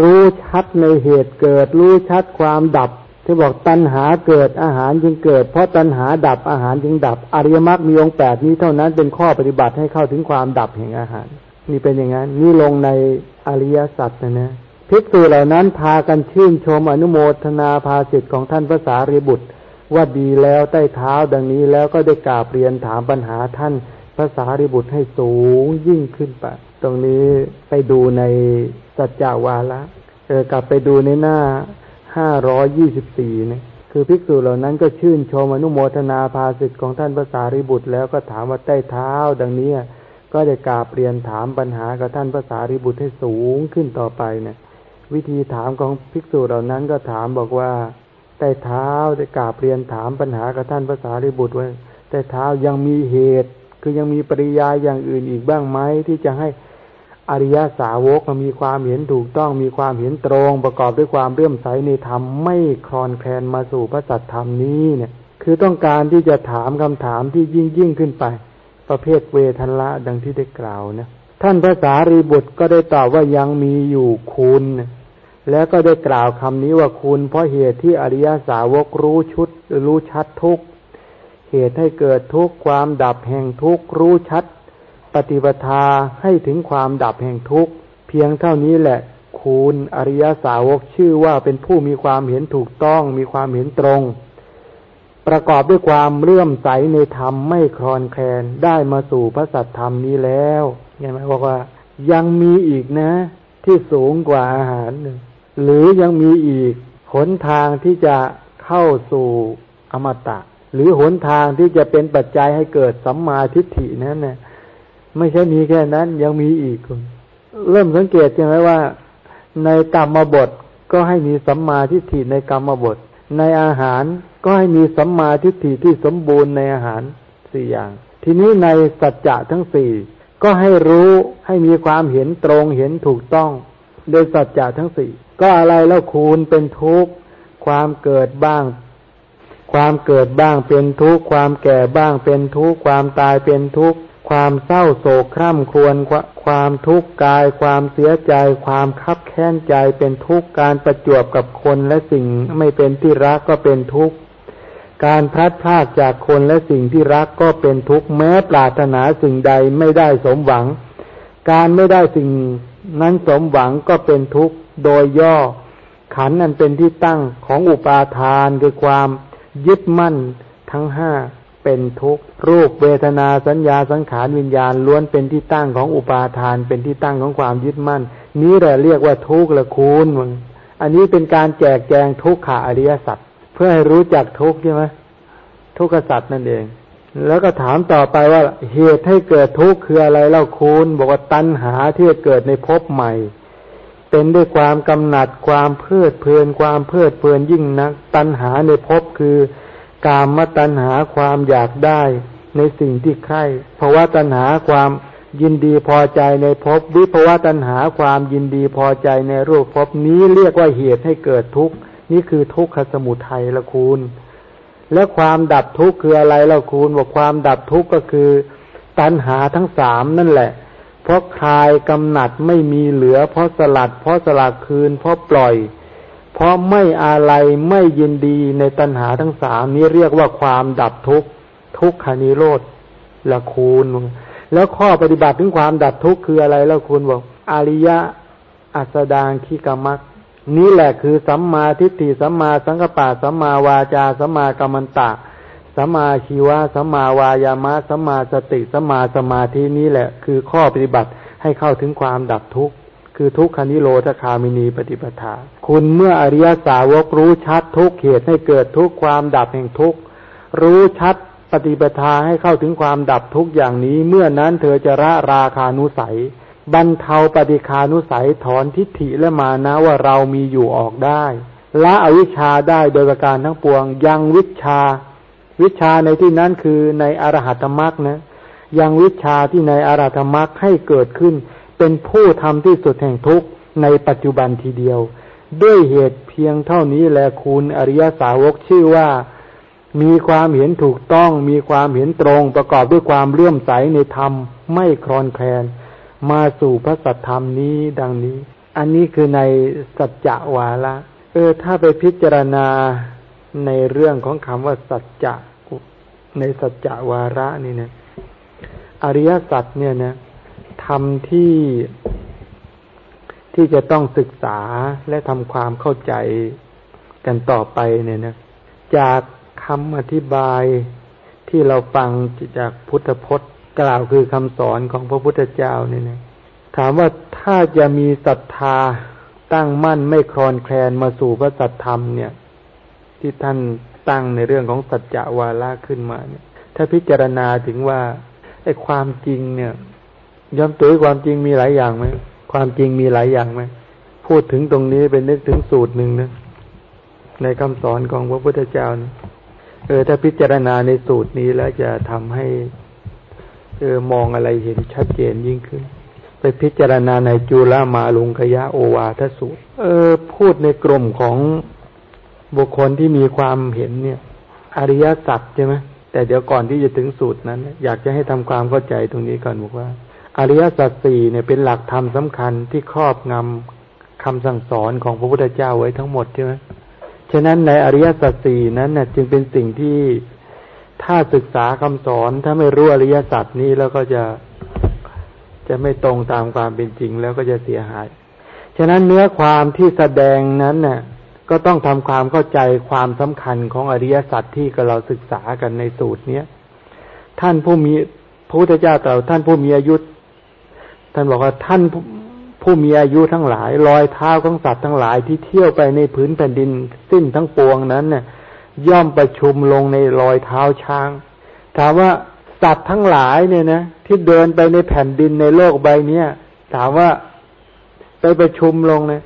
รู้ชัดในเหตุเกิด รู้ชัดความดับ ที่บอกตัณหาเกิดอาหารจึงเกิด เพราะตัณหาดับอาหารจึงดับ อริยมรรคมีองค์แปดนี้เท่านั้นเป็นข้อปฏิบัติให้เข้าถึงความดับแห่งอาหาร นี่เป็นอย่างนั้น นี่ลงในอริยสัจนะนะภิกษุเหล่านั้นพากันชื่นชมอนุโมทนาภาสิทธิ์ของท่านพระสารีบุตร ว่าดีแล้วใต้เท้าดังนี้แล้วก็ได้กราบเรียนถามปัญหาท่านพระสารีบุตรให้สูงยิ่งขึ้นไป ตรงนี้ไปดูใน สัจจาวาระเออกลับไปดูในหน้าห้าร้อยยี่สิบสี่เนี่ยคือภิกษุเหล่านั้นก็ชื่นชมอนุโมทนาภาสิทธิ์ของท่านพระสารีบุตร แล้วก็ถามว่าใต้เท้า ดังนี้ก็ได้กราบเรียนถามปัญหากับท่านพระสารีบุตรให้สูงขึ้นต่อไปเนี่ยวิธีถามของภิกษุเหล่านั้นก็ถามบอกว่าใต้เท้าได้กราบเรียนถามปัญหากับท่านพระสารีบุตรไว้ใต้เท้ายังมีเหตุ คือยังมีปริยายอย่างอื่นอีกบ้างไหมที่จะให้ อริยสาวกมีความเห็นถูกต้องมีความเห็นตรงประกอบด้วยความเรื่อมใสในธรรมไม่คลอนแคลนมาสู่พระสัตธรรมนี้เนี่ย คือต้องการที่จะถามคำถามที่ยิ่งยิ่งขึ้นไป ประเภทเวทันละดังที่ได้กล่าวนะท่านพระสารีบุตรก็ได้ตอบว่ายังมีอยู่คุณ แล้วก็ได้กล่าวคำนี้ว่าคุณ เพราะเหตุที่อริยสาวกรู้ชุดรู้ชัดทุกเหตุให้เกิดทุกความดับแห่งทุกรู้ชัด ปฏิปทาให้ถึงความดับแห่งทุกเพียงเท่านี้แหละคุณอริยสาวกชื่อว่าเป็นผู้มีความเห็นถูกต้องมีความเห็นตรง ประกอบด้วยความเลื่อมใสในธรรมไม่คลอนแคลนได้มาสู่พระสัตธรรมนี้แล้วเห็นไหมบอกว่า ยังมีอีกนะ ที่สูงกว่าอาหารหนึ่งหรือยังมีอีกหนทางที่จะเข้าสู่อมตะ หรือหนทางที่จะเป็นปัจจัยให้เกิดสัมมาทิฏฐินั้นเนี่ย ไม่ใช่มีแค่นั้นยังมีอีกคนเริ่มสังเกตใช่ไหมว่า ในกรรมบทก็ให้มีสัมมาทิฏฐิในกรรมบท ในอาหารก็ให้มีสัมมาทิฏฐิที่สมบูรณ์ในอาหารสี่อย่าง ทีนี้ในสัจจะทั้งสี่ก็ให้รู้ให้มีความเห็นตรงเห็นถูกต้อง โดยสัจจะทั้งสี่ก็อะไรแล้วคูณเป็นทุกข์ความเกิดบ้าง ความเกิดบ้างเป็นทุกข์ความแก่บ้างเป็นทุกข์ความตายเป็นทุกข์ ความเศร้าโศกคร่ำครวญความทุกข์กาย ความเสียใจ ความคับแค้นใจเป็นทุกข์การประจวบกับคนและสิ่งไม่เป็นที่รักก็เป็นทุกข์การพลัดพรากจากคนและสิ่งที่รักก็เป็นทุกข์แม้ปรารถนาสิ่งใดไม่ได้สมหวัง การไม่ได้สิ่งนั้นสมหวังก็เป็นทุกข์โดยย่อ ขันนั้นเป็นที่ตั้งของอุปาทานคือความยึดมั่นทั้งห้า เป็นทุกข์รูปเวทนาสัญญาสังขารวิญญาณล้วนเป็นที่ตั้งของอุปาทาน เป็นที่ตั้งของความยึดมั่น นี้แหละเรียกว่าทุกข์ละคูณมึงอันนี้เป็นการแจกแจงทุกขาอริยสัจเพื่อให้รู้จักทุกข์ใช่ไหมทุกขสัจนั่นเอง แล้วก็ถามต่อไปว่าเหตุให้เกิดทุกข์คืออะไรเล่าคูณบอกว่าตัณหาที่เกิดในภพใหม่ เป็นด้วยความกำหนัดความเพลิดเพลินความเพลิดเพลินยิ่งนัก ตัณหาในภพคือ กามตัณหาความอยากได้ในสิ่งที่ใคร่ภาวะตัณหาความยินดีพอใจในภพวิภาวะตัณหาความยินดีพอใจในรูปภพนี้เรียกว่าเหตุให้เกิดทุกข์นี่คือทุกขสมุทัยละคุณ และความดับทุกข์คืออะไรเราคุณบอกความดับทุกข์ก็คือ ตัณหาทั้งสามนั่นแหละ เพราะคลายกำหนัดไม่มีเหลือ เพราะสลัด เพราะสลัดคืน เพราะปล่อย เพราะไม่อะไรไม่ยินดีในตัณหาทั้งสามนี้เรียกว่าความดับทุกข์ทุกขานิโรธละคูณ แล้วข้อปฏิบัติถึงความดับทุกข์คืออะไรล้วคุณบอกอริยะอัสดางขีกรรมักนี่แหละคือสัมมาทิฏฐิสัมมาสังกปะสัมมาวาจาสัมมากัมมันตะสัมมาชีวะสัมมาวายามะสัมมาสติสัมมาสมาธินี้แหละ คือข้อปฏิบัติให้เข้าถึงความดับทุกข์ คือทุกขานิโรธคามินีปฏิปทา คุณเมื่ออริยสาวกรู้ชัดทุกเหตุให้เกิดทุกความดับแห่งทุกรู้ชัดปฏิปทาให้เข้าถึงความดับทุกอย่างนี้ เมื่อนั้นเธอจะละราคานุสัยบรรเทาปฏิคานุสัยถอนทิฏฐิและมานะว่าเรามีอยู่ออกได้ละอวิชชาได้โดยประการทั้งปวง ยังวิชา วิชาในที่นั้นคือในอรหัตมรักนะ ยังวิชาที่ในอรหัตมรักให้เกิดขึ้น เป็นผู้ทำที่สุดแห่งทุกข์ในปัจจุบันทีเดียว ด้วยเหตุเพียงเท่านี้แลคุณอริยสาวกชื่อว่า มีความเห็นถูกต้อง มีความเห็นตรง ประกอบด้วยความเลื่อมใสในธรรม ไม่คลอนแคลน มาสู่พระสัทธรรมนี้ดังนี้ อันนี้คือในสัจจะวาระเออถ้าไปพิจารณาในเรื่องของคำว่าสัจจะในสัจจะวาระนี่นะอริยสัจเนี่ยนะ ทำที่ที่จะต้องศึกษาและทำความเข้าใจกันต่อไปเนี่ยนะ จากคำอธิบายที่เราฟังจากพุทธพจน์ กล่าวคือคำสอนของพระพุทธเจ้าเนี่ยนะถามว่าถ้าจะมีศรัทธาตั้งมั่นไม่คลอนแคลนมาสู่พระสัทธรรมเนี่ย ที่ท่านตั้งในเรื่องของสัจจะวาระขึ้นมาเนี่ย ถ้าพิจารณาถึงว่าไอ้ความจริงเนี่ย ย้ำตัวความจริงมีหลายอย่างไหมความจริงมีหลายอย่างไหมพูดถึงตรงนี้เป็นนึกถึงสูตรหนึ่งนะในคำสอนของพระพุทธเจ้านี่ยเออถ้าพิจารณาในสูตรนี้แล้วจะทำให้ เออมองอะไรเห็นชัดเจนยิ่งขึ้น ไปพิจารณาในจุลามาลุงคยะโอวาทสูตร เออ พูดในกลุ่มของบุคคลที่มีความเห็นเนี่ย อริยสัจใช่ไหมแต่เดี๋ยวก่อนที่จะถึงสูตรนั้น อยากจะให้ทำความเข้าใจตรงนี้ก่อนบอกว่า อริยสัจสี่เนี่ยเป็นหลักธรรมสาคัญที่ครอบงำคำสั่งสอนของพระพุทธเจ้าไว้ทั้งหมดใช่ไหมฉะนั้นในอริยสัจสี่นั้นเนี่ยจึงเป็นสิ่งที่ถ้าศึกษาคำสอนถ้าไม่รู้อริยสัจนี้แล้วก็จะจะไม่ตรงตามความเป็นจริงแล้วก็จะเสียหาย ฉะนั้นเนื้อความที่แสดงนั้นเน่ะก็ต้องทำความเข้าใจความสำคัญของอริยสัจที่เราศึกษากันในสูตรเนี้ยท่านผู้มีพระพุทธเจ้าแต่ท่านผู้มีอายุ ท่านบอกว่าท่านผู้มีอายุทั้งหลาย รอยเท้าของสัตว์ทั้งหลายที่เที่ยวไปในพื้นแผ่นดินสิ้นทั้งปวงนั้นเนี่ยย่อมประชุมลงในรอยเท้าช้าง ถามว่าสัตว์ทั้งหลายเนี่ยนะที่เดินไปในแผ่นดินในโลกใบเนี้ยถามว่าไปประชุมลงเนี่ย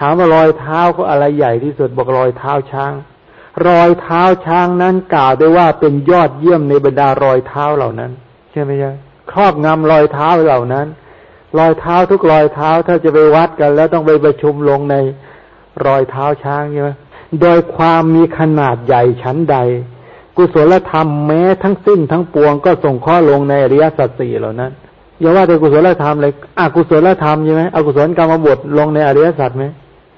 ถามว่ารอยเท้าเขาอะไรใหญ่ที่สุดบอกรอยเท้าช้าง รอยเท้าช้างนั้นกล่าวได้ว่าเป็นยอดเยี่ยมในบรรดารอยเท้าเหล่านั้น ใช่ไหมใช่ครอบงำรอยเท้าเหล่านั้น รอยเท้าทุกรอยเท้าถ้าจะไปวัดกัน แล้วต้องไปประชุมลงในรอยเท้าช้างใช่ไหมโดยความมีขนาดใหญ่ชั้นใด กุศลธรรมแม้ทั้งสิ้นทั้งปวงก็ส่งข้อลงในอริยสัจสี่เหล่านั้นอย่าว่าแต่กุศลธรรมเลยอกุศลธรรมใช่ไหมอกุศลกรรมบทลงในอริยสัจไหม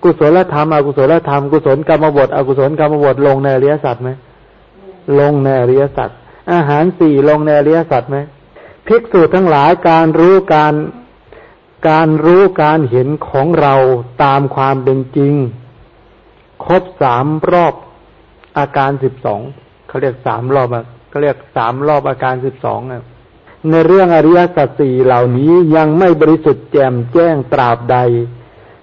กุศลธรรมอกุศลธรรมกุศลกรรมบทอกุศลกรรมบทลงในอริยสัจไหมลงในอริยสัจอาหารสี่ลงในอริยสัจไหมภิกษุทั้งหลายการรู้การ การรู้การเห็นของเราตามความเป็นจริง ครบสามรอบอาการสิบสองเขาเรียกสามรอบเขาเรียกสามรอบอาการสิบสองในเรื่องอริยสัจสี่เหล่านี้ยังไม่บริสุทธิ์แจ่มแจ้งตราบใด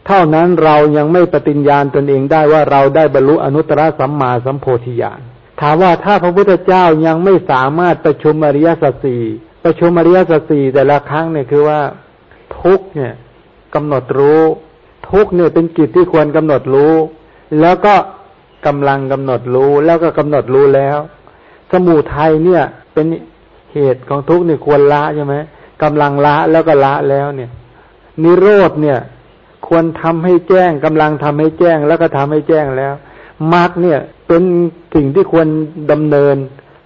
เท่านั้นเรายังไม่ปฏิญญาณตนเองได้ว่าเราได้บรรลุอนุตตรสัมมาสัมโพธิญาณถามว่าถ้าพระพุทธเจ้ายังไม่สามารถประชุมอริยสัจสี่ประชุมอริยสัจสี่แต่ละครั้งเนี่ยคือว่า ทุกเนี่ยกำหนดรู้ ทุกเนี่ยเป็นกิจที่ควรกำหนดรู้ แล้วก็กำลังกำหนดรู้แล้วก็กำหนดรู้แล้ว สมุทัยเนี่ยเป็นเหตุของทุกข์นี่ยควรละใช่ไหมกำลังละแล้วก็ละแล้วเนี่ย นิโรธเนี่ย ควรทำให้แจ้งกำลังทำให้แจ้งแล้วก็ทำให้แจ้งแล้วมรรคเนี่ยเป็นสิ่งที่ควรดำเนิน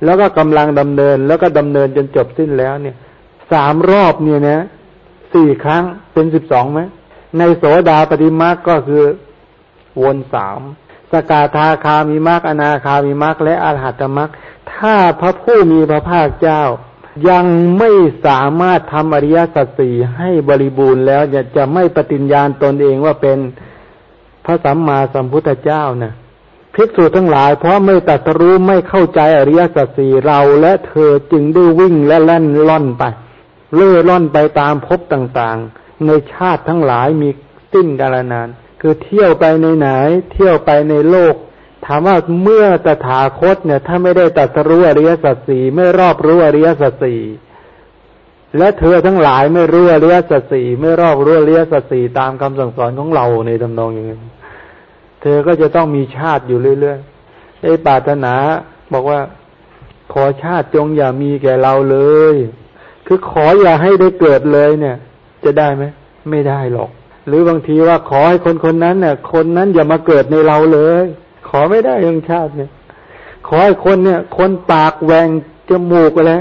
แล้วก็กำลังดำเนิน แล้วก็ดำเนินจนจบสิ้นแล้วเนี่ยสามรอบเนี่ยนะ สี่ครั้งเป็นสิบสองไหมในโสดาปฏิมรรคก็คือวนสามสกาธาคามีมรรคอนาคามีมรรคและอรหัตมรรคถ้าพระผู้มีพระภาคเจ้า ยังไม่สามารถทำอริยสัจสี่ให้บริบูรณ์แล้วจะจะไม่ปฏิญญาณตนเองว่าเป็นพระสัมมาสัมพุทธเจ้านะภิกษุทั้งหลายเพราะไม่ตัดรู้ไม่เข้าใจอริยสัจสี่เราและเธอจึงได้วิ่งและแล่นล่อนไป เลื่อล่อนไปตามภพต่างๆ ในชาติทั้งหลายมีสิ้นกาลนาน คือเที่ยวไปในไหน เที่ยวไปในโลก ถามว่าเมื่อตถาคตเนี่ย ถ้าไม่ได้ตัดรู้อริยสัจสี่ไม่รอบรู้อริยสัจสี่และเธอทั้งหลายไม่รู้อริยสัจสี่ไม่รอบรู้อริยสัจสี่ตามคำสั่งสอนของเราในตำนองอย่างนี้เธอก็จะต้องมีชาติอยู่เรื่อยๆไอ้ปาถนาบอกว่า ขอชาติจงอย่ามีแก่เราเลย คือขออย่าให้ได้เกิดเลยเนี่ย จะได้ไหมไม่ได้หรอก หรือบางทีว่าขอให้คนคนนั้นเนี่ยคนนั้นอย่ามาเกิดในเราเลย ขอไม่ได้ยังชาติเนี่ย ขอให้คนเนี่ย คนปากแหวงจมูกอะไร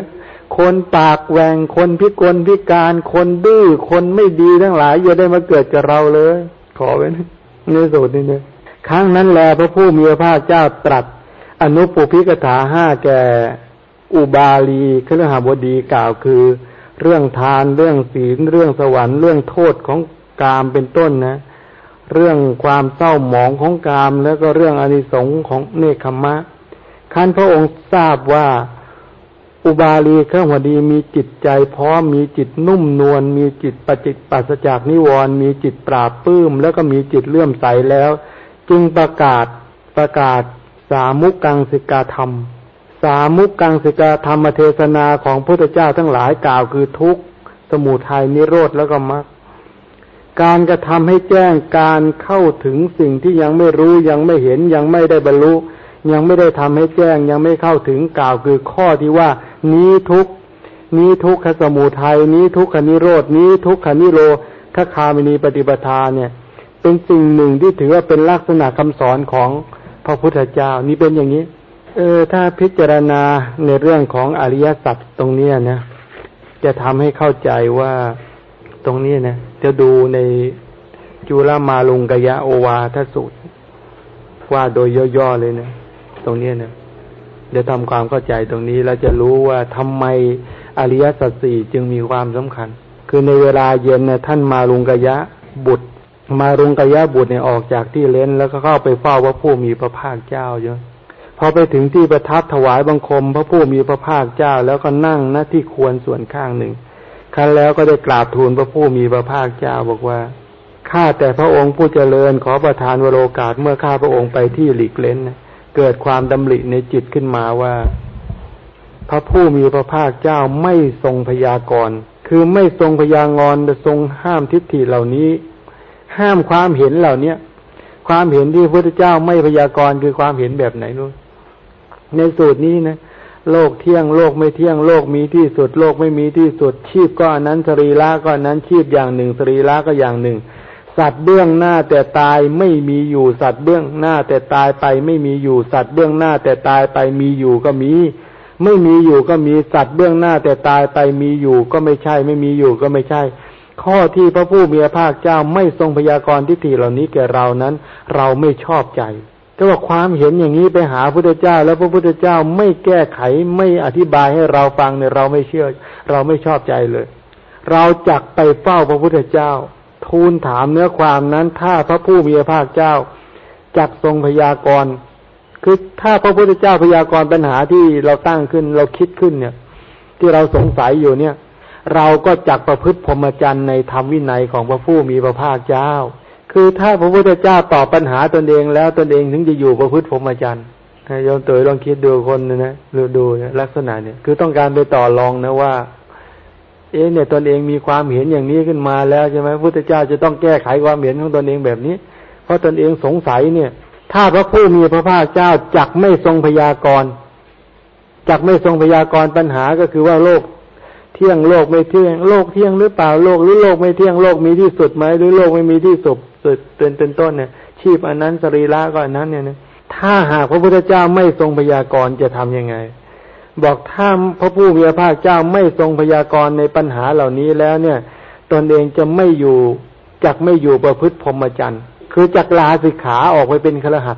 คนปากแหวงคนพิกลพิการ คนดื้อคนไม่ดีทั้งหลายอย่าได้มาเกิดกับเราเลย ขอไว้ในสูตรนี้เนี่ยครั้งนั้นแลพระผู้มีพระภาคเจ้าตรัสอนุปุพิกถาห้าแก่ อุบาลีครหบดีกล่าวคือ เรื่องทานเรื่องศีล เรื่องสวรรค์เรื่องโทษของกามเป็นต้นนะ เรื่องความเศร้าหมองของกามแล้วก็เรื่องอนิสงค์ของเนคขมะขั้นพระองค์ทราบว่าอุบาลีเครื่องวดีมีจิตใจพร้อมมีจิตนุ่มนวลมีจิตปจิตปัสจากนิวรณ์มีจิตปราบปื้ม แล้วก็มีจิตเลื่อมใสแล้ว จึงประกาศประกาศสามุกังสิกาธรรมามุกกังสิกาธรรมเทศนาของพระเจ้าทั้งหลายกล่าวคือทุกข์ สมุทัยนิโรธแล้วก็มรรคการกระทำให้แจ้งการเข้าถึงสิ่งที่ยังไม่รู้ยังไม่เห็นยังไม่ได้บรรลุ ยังไม่ได้ทำให้แจ้งยังไม่เข้าถึงกล่าวคือข้อที่ว่า นี้ทุกนี้ทุกขสมุทัยนี้ทุกขนิโรดนี้ทุกขนิโรคคามินีปฏิปทาเนี่ย เป็นสิ่งหนึ่งที่ถือว่าเป็นลักษณะคำสอนของพระพุทธเจ้านี่เป็นอย่างนี้ เออถ้าพิจารณาในเรื่องของอริยสัจตรงเนี้นะ จะทำให้เข้าใจว่าตรงนี้นะจะดูในจุลมาลุงกยะโอวาทสูตร ว่าโดยย่อๆเลยนะตรงนี้นะเดี๋ยวทำความเข้าใจตรงนี้แล้วจะรู้ว่าทำไมอริยสัจสี่จึงมีความสำคัญ คือในเวลาเย็นเนี่ยท่านมารุงกยะบุตร มารุงกยะบุตรเนี่ยออกจากที่เล้นแล้วก็เข้าไปเฝ้าพระผู้มีพระภาคเจ้าเยอะ พอไปถึงที่ประทับถวายบังคม พระผู้มีพระภาคเจ้า แล้วก็นั่งหน้าที่ควรส่วนข้างหนึ่งครั้นแล้วก็ได้กราบทูลพระผู้มีพระภาคเจ้าบอกว่าข้าแต่พระองค์ผู้เจริญขอประทานวโรกาสเมื่อข้าพระองค์ไปที่หลีกเล้นเกิดความดำริในจิตขึ้นมาว่า พระผู้มีพระภาคเจ้าไม่ทรงพยากรณ์คือไม่ทรงพยางรณ์แต่ทรงห้ามทิฏฐิเหล่านี้ ห้ามความเห็นเหล่าเนี้ยความเห็นที่พระพุทธเจ้าไม่พยากรณ์คือความเห็นแบบไหนนู้น ในสูตรนี้นะโลกเที่ยงโลกไม่เที่ยงโลกมีที่สุด โลกไม่มีที่สุด ชีพก็อันนั้นสรีระก็อันนั้นชีพอย่างหนึ่งสรีระก็อย่างหนึ่ง สัตว์เบื้องหน้าแต่ตายไม่มีอยู่ สัตว์เบื้องหน้าแต่ตายไปไม่มีอยู่ สัตว์เบื้องหน้าแต่ตายไปมีอยู่ก็มี ไม่มีอยู่ก็มีสัตว์เบื้องหน้าแต่ตายไปมีอยู่ก็ไม่ใช่ ไม่มีอยู่ก็ไม่ใช่ ข้อที่พระผู้มีพระภาคเจ้าไม่ทรงพยากรณ์ทิฏฐิเหล่านี้แก่เรานั้น เราไม่ชอบใจ แต่ว่าความเห็นอย่างนี้ไปหาพระพุทธเจ้า แล้วพระพุทธเจ้าไม่แก้ไขไม่อธิบายให้เราฟังเนี่ยเราไม่เชื่อ เราไม่ชอบใจเลย เราจักไปเฝ้าพระพุทธเจ้า ทูลถามเนื้อความนั้นถ้าพระผู้มีพระภาคเจ้าจักทรงพยากรณ์คือถ้าพระพุทธเจ้าพยากรณ์ปัญหาที่เราตั้งขึ้นเราคิดขึ้นเนี่ย ที่เราสงสัยอยู่เนี่ย เราก็จักประพฤติพรหมจรรย์ในธรรมวินัยของพระผู้มีพระภาคเจ้า คือถ้าพระพุทธเจ้าตอบปัญหาตนเองแล้วตนเองถึงจะอยู่ประพฤติพรหมจรรย์ยอมเตยลองคิดดูคนนะนะดูดูลักษณะเนี่ยคือต้องการไปต่อรองนะว่า เองเนี่ยตนเองมีความเห็นอย่างนี้ขึ้นมาแล้วใช่ไหมพุทธเจ้าจะต้องแก้ไขความเห็นของตนเองแบบนี้ เพราะตนเองสงสัยเนี่ย ถ้าพระผู้มีพระภาคเจ้าจักไม่ทรงพยากรณ์จักไม่ทรงพยากรณ์ปัญหาก็คือว่าโลกเที่ยงโลกไม่เที่ยงโลกเที่ยงหรือเปล่าโลกหรือโลกไม่เที่ยงโลกมีที่สุดไหมหรือโลกไม่มีที่สุด สุดเป็นเป็นต้นเนี่ย ชีพอันนั้นสรีระก็อันนั้นเนี่ยถ้าหากพระพุทธเจ้าไม่ทรงพยากรณ์จะทํำยังไง บอกถ้าพระผู้มีพระภาคเจ้าไม่ทรงพยากรณ์ในปัญหาเหล่านี้แล้วเนี่ย ตนเองจะไม่อยู่จักไม่อยู่ประพฤติพรหมจรรย์คือจักลาสิกขาออกไปเป็นครหัส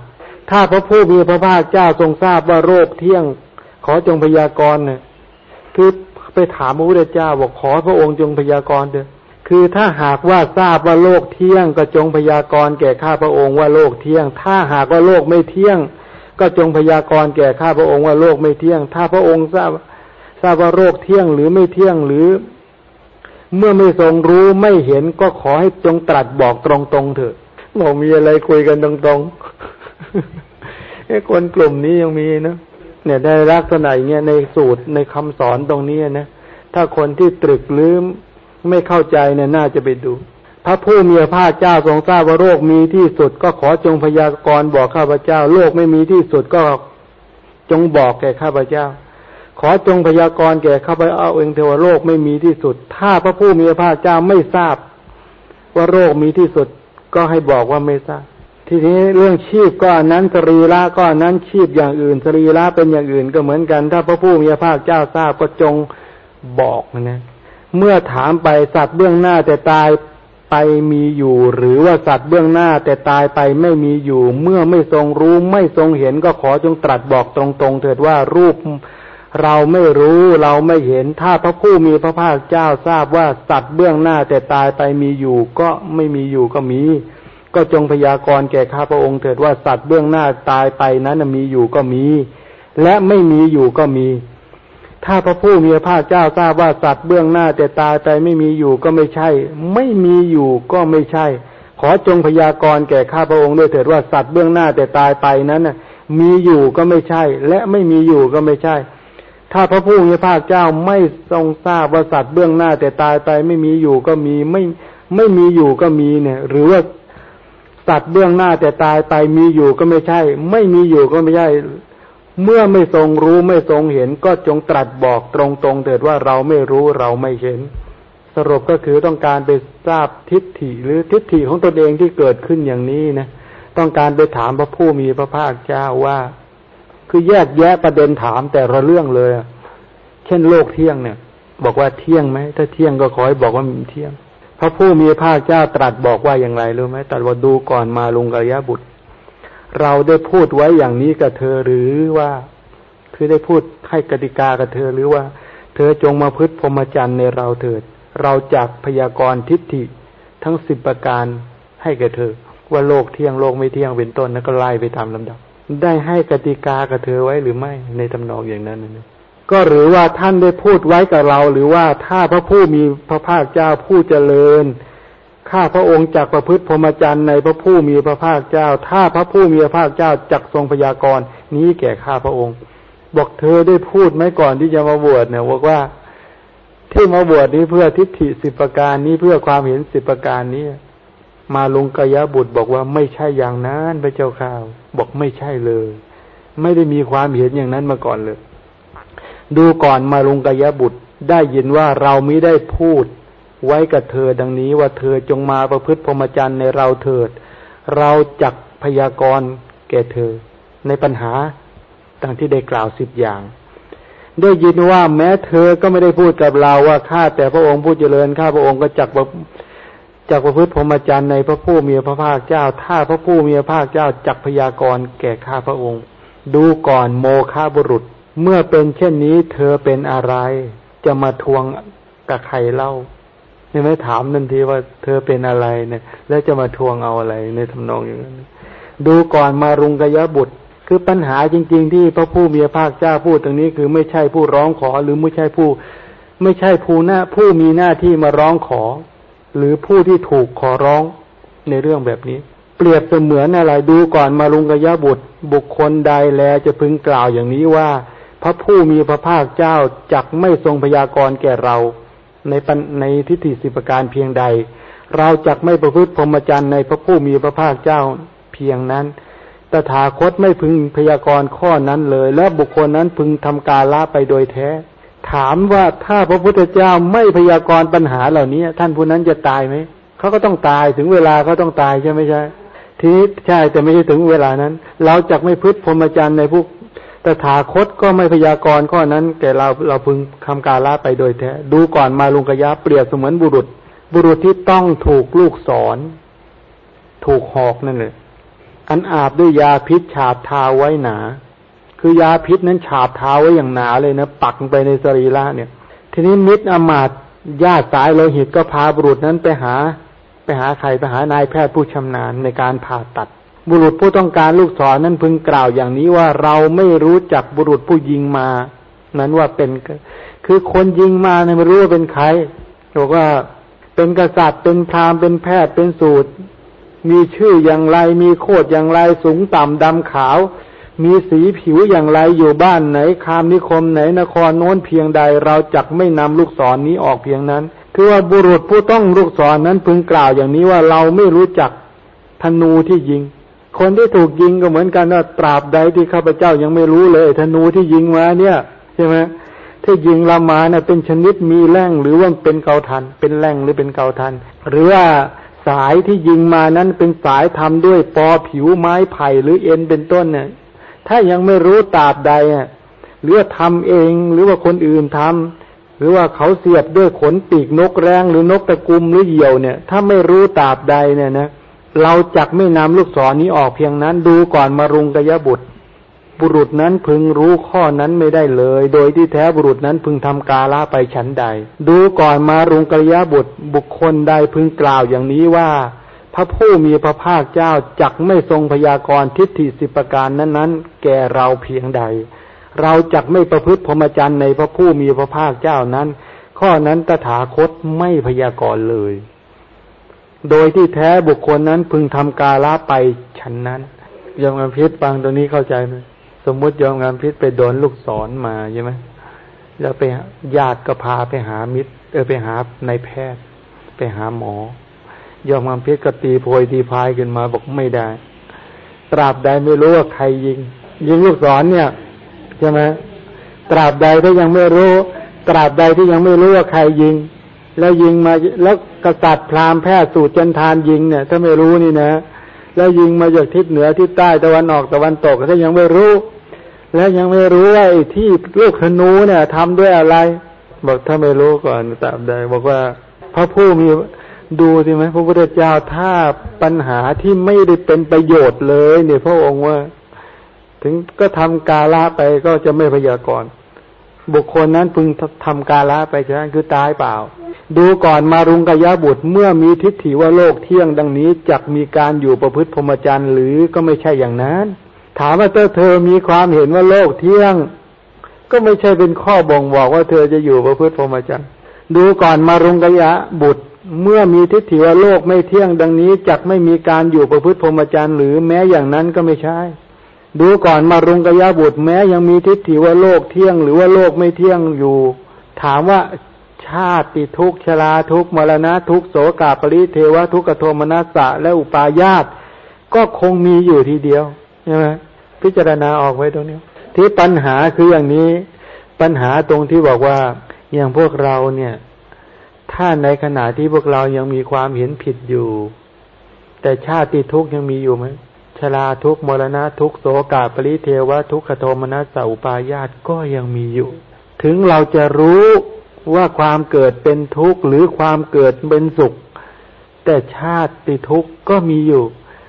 ถ้าพระผู้มีพระภาคเจ้าทรงทราบว่าโรคเที่ยง ขอจงพยากรณ์เนี่ยคือไปถามพระพุทธเจ้าบอกขอพระองค์จงพยากรณ์เถอะ คือถ้าหากว่าทราบว่าโลกเที่ยงก็จงพยากรณ์แก่ข้าพระองค์ว่าโลกเที่ยง ถ้าหากว่าโลกไม่เที่ยง ก็จงพยากรณ์แก่ข้าพระองค์ว่าโลกไม่เที่ยง ถ้าพระองค์ทราบทราบว่าโลกเที่ยงหรือไม่เที่ยงหรือ เมื่อไม่ทรงรู้ไม่เห็นก็ขอให้จงตรัสบอกตรงๆเถอะบอกมีอะไรคุยกันตรงๆไอ้คนกลุ่มนี้ยังมีนะเนี่ยได้ลักษณะอย่างเงี้ยในสูตรในคำสอนตรงนี้นะถ้าคนที่ตรึกลืม ไม่เข้าใจเนี่ยน่าจะไปดู พระผู้มีพระภาคเจ้าทรงทราบว่าโรคมีที่สุด ก็ขอจงพยากรณ์บอกข้าพเจ้าโลกไม่มีที่สุดก็จงบอกแก่ข้าพเจ้า ขอจงพยากรณ์แก่ข้าพเจ้าเองเทวโลกไม่มีที่สุด ถ้าพระผู้มีพระภาคเจ้าไม่ทราบ ว่าโรคมีที่สุด ก็ให้บอกว่าไม่ทราบทีนี้เรื่องชีพก็นั้นสรีระก็นั้นชีพอย่างอื่นสรีระเป็นอย่างอื่นก็เหมือนกัน ถ้าพระผู้มีพระภาคเจ้าทราบก็จงบอกนะ เมื่อถามไปสัตว์เบื้องหน้าแต่ตายไปมีอยู่ หรือว่าสัตว์เบื้องหน้าแต่ตายไปไม่มีอยู่ เมื่อไม่ทรงรู้ไม่ทรงเห็นก็ขอจงตรัสบอกตรงๆ เถิดว่ารูปเราไม่รู้เราไม่เห็นถ้าพระผู้มีพระภาคเจ้าทราบว่าสัตว์เบื้องหน้าแต่ตายไปมีอยู่ ก็ไม่มีอยู่ก็มี ก็จงพยากรณ์แก่ข้าพระองค์เถิดว่าสัตว์เบื้องหน้าตายไปนั้นมีอยู่ก็มี และไม่มีอยู่ก็มี ถ้าพระผู้มีพระภาคเจ้าทราบว่าสัตว์เบื้องหน้าแต่ตายไปไม่มีอยู่ก็ไม่ใช่ ไม่มีอยู่ก็ไม่ใช่ ขอจงพยากรณ์แก่ข้าพระองค์ด้วยเถิดว่าสัตว์เบื้องหน้าแต่ตายไปนั้นน่ะ มีอยู่ก็ไม่ใช่ และไม่มีอยู่ก็ไม่ใช่ ถ้าพระผู้มีพระภาคเจ้าไม่ทรงทราบว่าสัตว์เบื้องหน้าแต่ตายไปไม่มีอยู่ก็มีไม่ไม่มีอยู่ก็มีเนี่ย หรือว่าสัตว์เบื้องหน้าแต่ตายไปมีอยู่ก็ไม่ใช่ ไม่มีอยู่ก็ไม่ใช่ เมื่อไม่ทรงรู้ไม่ทรงเห็น ก็จงตรัสบอกตรงๆเถิดว่าเราไม่รู้เราไม่เห็น สรุปก็คือต้องการไปทราบทิฏฐิหรือทิฏฐิของตนเองที่เกิดขึ้นอย่างนี้นะต้องการไปถามพระผู้มีพระภาคเจ้าว่า คือแยกแยะประเด็นถามแต่ละเรื่องเลย เช่นโลกเที่ยงเนี่ย บอกว่าเที่ยงไหมถ้าเที่ยงก็ขอให้บอกว่ามีเที่ยง พระผู้มีพระภาคเจ้าตรัสบอกว่าอย่างไรรู้ไหมตรัสว่าดูก่อนมาลุงกายบุตร เราได้พูดไว้อย่างนี้กับเธอหรือว่าคือได้พูดให้กติกากับเธอหรือว่า เธอจงมาพึ่พรหมจรรย์ในเราเถิด เราจากพยากรณ์ทิฏฐิทั้งสิบประการให้แก่เธอ ว่าโลกเที่ยงโลกไม่เที่ยงเป็นต้นแล้วก็ไล่ไปตามลำดับ ได้ให้กติกากับเธอไว้หรือไม่ในตำนองอย่างนั้นนะก็หรือว่าท่านได้พูดไว้กับเรา หรือว่าถ้าพระผู้มีพระภาคเจ้าผู้เจริญ ข้าพระองค์จักประพฤติพรหมจรรย์ในพระผู้มีพระภาคเจ้า ถ้าพระผู้มีพระภาคเจ้าจักทรงพยากรณ์นี้แก่ข้าพระองค์ บอกเธอได้พูดไหมก่อนที่จะมาบวชเนี่ยบอกว่าที่มาบวชนี้เพื่อทิฏฐิสิบประการนี้เพื่อความเห็นสิบประการนี้มาลุงกยบุตรบอกว่าไม่ใช่อย่างนั้นพระเจ้าข้าวบอกไม่ใช่เลย ไม่ได้มีความเห็นอย่างนั้นมาก่อนเลย ดูก่อนมาลุงกยบุตรได้ยินว่าเราไม่ได้พูด ไว้กับเธอดังนี้ว่าเธอจงมาประพฤติพรหมจรรย์ในเราเถิด เราจักพยากรณ์แก่เธอ ในปัญหาดังที่ได้กล่าวสิบอย่างได้ยินว่าแม้เธอก็ไม่ได้พูดกับเราว่าข้าแต่พระองค์ผู้เจริญข้าพระองค์ก็จักจักประพฤติพรหมจรรย์ในพระผู้มีพระภาคเจ้า ถ้าพระผู้มีพระภาคเจ้าจักพยากรณ์แก่ข้าพระองค์ ดูก่อนโมฆะบุรุษ เมื่อเป็นเช่นนี้เธอเป็นอะไร จะมาทวงกับใครเล่า นี่ไม่ถามนันทีว่าเธอเป็นอะไรเนี่ย แล้วจะมาทวงเอาอะไรในทำนองอย่างนั้น ดูก่อนมารุงกยบุตร คือปัญหาจริง ๆ ที่พระผู้มีพระภาคเจ้าพูดตรงนี้คือไม่ใช่ผู้ร้องขอหรือไม่ใช่ผู้ ไม่ใช่ผู้หน้าผู้มีหน้าที่มาร้องขอ หรือผู้ที่ถูกขอร้องในเรื่องแบบนี้ เปรียบเสมือนอะไรดูก่อนมารุงกยบุตร บุคคลใดแลจะพึงกล่าวอย่างนี้ว่า พระผู้มีพระภาคเจ้าจักไม่ทรงพยากรณ์แก่เรา ในในทิฏฐิสิบการเพียงใด เราจักไม่ประพฤติพรหมจรรย์ในพระผู้มีพระภาคเจ้าเพียงนั้น ตถาคตไม่พึงพยากรณ์ข้อนั้นเลย และบุคคลนั้นพึงทำการละไปโดยแท้ ถามว่าถ้าพระพุทธเจ้าไม่พยากรณ์ปัญหาเหล่านี้ ท่านผู้นั้นจะตายไหมเขาก็ต้องตายถึงเวลาเขาต้องตายใช่ไหมใช่ทีนี้ใช่แต่ไม่ใช่ถึงเวลานั้น เราจะไม่พึ่พรหมจรรย์ในพวก ตถาคตก็ไม่พยากรณ์ข้อนั้นแก่เราเราพึงคำกาละไปโดยแท้ดูก่อนมาลุงกยะเปรียบเสมือนบุรุษ บุรุษที่ต้องถูกลูกสอนถูกหอกนั่นเลยอันอาบด้วยยาพิษฉาบทาไว้หนา คือยาพิษนั้นฉาบทาไว้อย่างหนาเลยนะปักไปในสรีระเนี่ย ทีนี้มิตรอมาตญาติสายโลหิตก็พาบุรุษนั้นไปหา ไปหาใครไปหานายแพทย์ผู้ชำนาญในการผ่าตัด บุรุษผู้ต้องการลูกศรนั้นพึงกล่าวอย่างนี้ว่าเราไม่รู้จักบุรุษผู้ยิงมา นั้นว่าเป็น คือคนยิงมาเนี่ยไม่รู้ว่าเป็นใครบอกว่าเป็นกษัตริย์เป็นพราหมณ์เป็นแพทย์เป็นสูตร มีชื่ออย่างไร มีโคดอย่างไรสูงต่ำดำขาว มีสีผิวอย่างไรอยู่บ้านไหนคามนิคมไหนนครโน้นเพียงใด เราจักไม่นำลูกศรนนี้ออกเพียงนั้น คือว่าบุรุษผู้ต้องลูกศรนนั้นพึงกล่าวอย่างนี้ว่าเราไม่รู้จักธนูที่ยิง คนที่ถูกยิงก็เหมือนกันว่าตราบใดที่ข้าพเจ้ายังไม่รู้เลยธนูที่ยิงมาเนี่ยใช่ไหมถ้ายิงละมาเนี่ยเป็นชนิดมีแร่งหรือว่าเป็นเกาทัน เป็นแร่งหรือเป็นเกาทัน หรือว่าสายที่ยิงมานั้นเป็นสายทำด้วยปอผิวไม้ไผ่หรือเอ็นเป็นต้นเนี่ย ถ้ายังไม่รู้ตราบใดอะหรือว่าทำเองหรือว่าคนอื่นทำหรือว่าเขาเสียบด้วยขนปีกนกแรงหรือนกตะกุมหรือเหยี่ยวเนี่ย ถ้าไม่รู้ตราบใดเนี่ยนะ เราจักไม่นำลูกศรนี้ออกเพียงนั้น ดูก่อนมารุงกยบุตร บุรุษนั้นพึงรู้ข้อนั้นไม่ได้เลย โดยที่แท้บุรุษนั้นพึงทำกาละไปฉันใด ดูก่อนมารุงกริยบุตรบุคคลใดพึงกล่าวอย่างนี้ว่า พระผู้มีพระภาคเจ้าจักไม่ทรงพยากรณ์ทิฏฐิสิประการนั้นๆ แก่เราเพียงใด เราจักไม่ประพฤติพรหมจรรย์ในพระผู้มีพระภาคเจ้านั้น ข้อนั้นตถาคตไม่พยากรณ์เลย โดยที่แท้บุคคลนั้นพึงทำกาละไปฉันนั้นยังอภิษฟังตรงนี้เข้าใจไหมสมมุติยอมงานพิษไปโดนลูกศรมาใช่ไหมแล้วไปญาติก็พาไปหามิตร เออไปหาในแพทย์ ไปหาหมอ ยอมงานพิษก็ตีโพยตีพายขึ้นมาบอกไม่ได้ ตราบใดไม่รู้ว่าใครยิง ยิงลูกศรเนี่ยใช่ไหมตราบใดถ้ายังไม่รู้ ตราบใดที่ยังไม่รู้ว่าใครยิง แล้วยิงมาแล้วกษัตริย์พราหมณ์แพทย์สูตรจันทานยิงเนี่ย ถ้าไม่รู้นี่นะ แล้วยิงมาจากทิศเหนือทิศใต้ตะวันออกตะวันตกถ้ายังไม่รู้ แล้วยังไม่รู้ว่าไอ้ที่ลูกธนูเนี่ยทำด้วยอะไร บอกถ้าไม่รู้ก่อนตามใดบอกว่าพระผู้มีดูสิไหมพระพุทธเจ้าถ้าปัญหาที่ไม่ได้เป็นประโยชน์เลย เนี่ย พระองค์ว่า ถึงก็ทำกาละไปก็จะไม่พยากรณ์บุคคลนั้นพึงทำกาละไปฉะนั้นคือตายเปล่า ดูก่อนมารุงกยะบุตรเมื่อมีทิฏฐิว่าโลกเที่ยงดังนี้จักมีการอยู่ประพฤติพรหมจรรย์หรือก็ไม่ใช่อย่างนั้น ถามว่าเธอเธอมีความเห็นว่าโลกเที่ยง ก็ไม่ใช่เป็นข้อบ่งบอกว่าเธอจะอยู่ประพฤติพรหมจรรย์ดูก่อนมารุงกยะบุตร เมื่อมีทิฏฐิว่าโลกไม่เที่ยงดังนี้จักไม่มีการอยู่ประพฤติพรหมจรรย์หรือแม้อย่างนั้นก็ไม่ใช่ ดูก่อนมารุงกยะบุตรแม้ยังมีทิฏฐิว่าโลกเที่ยง หรือว่าโลกไม่เที่ยงอยู่ ถามว่า ชาติทุกชราทุกมรณะทุกโสกาปริเทวทุกขโทมนัสสะและอุปาญาตก็คงมีอยู่ทีเดียวใช่ไหมพิจารณาออกไว้ตรงนี้ ที่ปัญหาคืออย่างนี้ปัญหาตรงที่บอกว่าอย่างพวกเราเนี่ย ถ้าในขณะที่พวกเรายังมีความเห็นผิดอยู่ แต่ชาติทุกยังมีอยู่ไหมชราทุกมรณะทุกโสกาปริเทวทุกขโทมนัสสะอุปาญาตก็ยังมีอยู่ ถึงเราจะรู้ ว่าความเกิดเป็นทุกข์หรือความเกิดเป็นสุข แต่ชาติติทุกข์ก็มีอยู่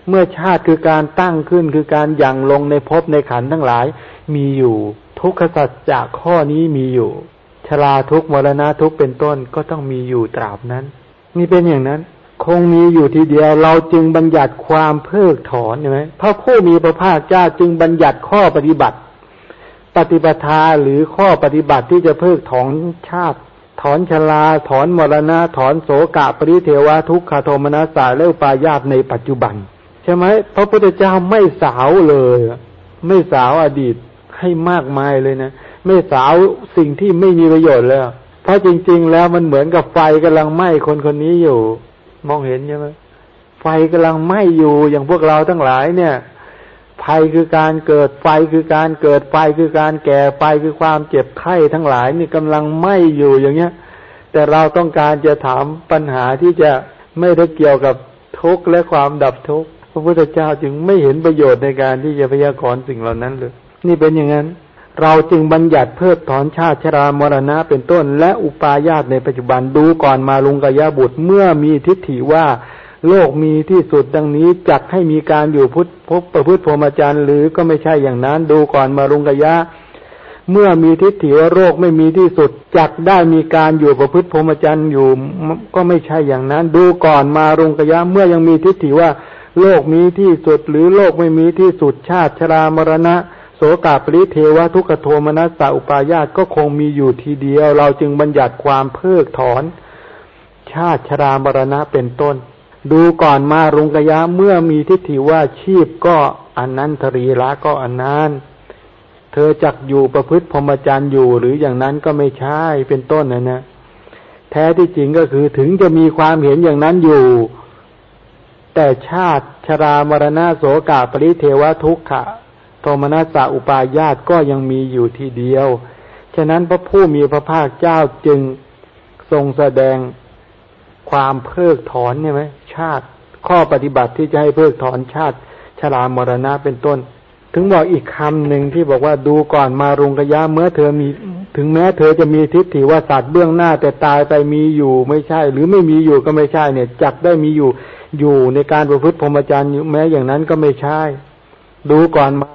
เมื่อชาติคือการตั้งขึ้นคือการยั่งลงในภพในขันทั้งหลายมีอยู่ ทุกขสัจจากข้อนี้มีอยู่ ชราทุกข์มรณะทุกข์เป็นต้นก็ต้องมีอยู่ตราบนั้น นี่เป็นอย่างนั้น คงมีอยู่ทีเดียวเราจึงบัญญัติความเพิกถอนใช่ไหมพระผู้มีพระภาคเจ้าจึงบัญญัติข้อปฏิบัติปฏิปทาหรือข้อปฏิบัติที่จะเพิกถอนชาติ ถอนชลา ถอนมรณะ ถอนโสกะปริเทวะทุกขโทมนัสสาและอุปายาตในปัจจุบัน ใช่ไหมพระพุทธเจ้าไม่สาวเลย ไม่สาวอดีตให้มากมายเลยนะ ไม่สาวสิ่งที่ไม่มีประโยชน์แล้ว เพราะจริง ๆ แล้วมันเหมือนกับไฟกำลังไหม้คนคนนี้อยู่ มองเห็นใช่ไหมไฟกำลังไหม้อยู่อย่างพวกเราทั้งหลายเนี่ย ภัยคือการเกิดไฟคือการเกิดไฟคือการแก่ไฟคือความเจ็บไข้ทั้งหลายนี่กำลังไหม้อยู่อย่างเงี้ย แต่เราต้องการจะถามปัญหาที่จะไม่ได้เกี่ยวกับทุกข์และความดับทุกข์พระพุทธเจ้าจึงไม่เห็นประโยชน์ในการที่จะพยากรณ์สิ่งเหล่านั้นเลย นี่เป็นอย่างนั้น เราจึงบัญญัติเพิกถอนชาติชรามรณะเป็นต้น และอุปาญาตในปัจจุบันดูก่อนมาลุงกยาบุตรเมื่อมีทิฏฐิว่า โลกมีที่สุดดังนี้จักให้มีการอยู่พุทธพบประพฤติพรหมจรรย์หรือก็ไม่ใช่อย่างนั้นดูก่อนมาลุงกยะ เมื่อมีทิฏฐิว่าโรคไม่มีที่สุดจักได้มีการอยู่ประพฤติพรหมจรรย์อยู่ ก็ไม่ใช่อย่างนั้น ดูก่อนมารุงกยะ เมื่อยังมีทิฏฐิว่า โลกมีที่สุดหรือโลกไม่มีที่สุดชาติชรามรณะโสกาปริเทวทุกโทมนัสสะอุปายาตก็คงมีอยู่ทีเดียว เราจึงบัญญัติความเพิกถอน ชาติชรามรณะเป็นต้น ดูก่อนมารุงกยะเมื่อมีทิฏฐิว่าชีพก็อันนั้นทรีละก็อันนั้นเธอจักอยู่ประพฤติพรหมจรรย์อยู่ หรืออย่างนั้นก็ไม่ใช่เป็นต้นนะนะแท้ที่จริงก็คือถึงจะมีความเห็นอย่างนั้นอยู่ แต่ชาติชรามรณะโสกาปริเทวทุกขะโทมนัสสะอุปายาตก็ยังมีอยู่ทีเดียว ฉะนั้นพระผู้มีพระภาคเจ้าจึงทรงแสดง ความเพิกถอนเนี่ยไหมชาติ ข้อปฏิบัติที่จะให้เพิกถอนชาติชรามรณะเป็นต้น ถึงบอกอีกคำหนึ่งที่บอกว่าดูก่อนมารุงกยะเมื่อเธอมี ถึงแม้เธอจะมีทิฏฐิว่าสัตว์เบื้องหน้าแต่ตายไปมีอยู่ไม่ใช่ หรือไม่มีอยู่ก็ไม่ใช่เนี่ยจักได้มีอยู่อยู่ในการประพฤติพรหมจรรย์แม้อย่างนั้นก็ไม่ใช่ ดูก่อนมา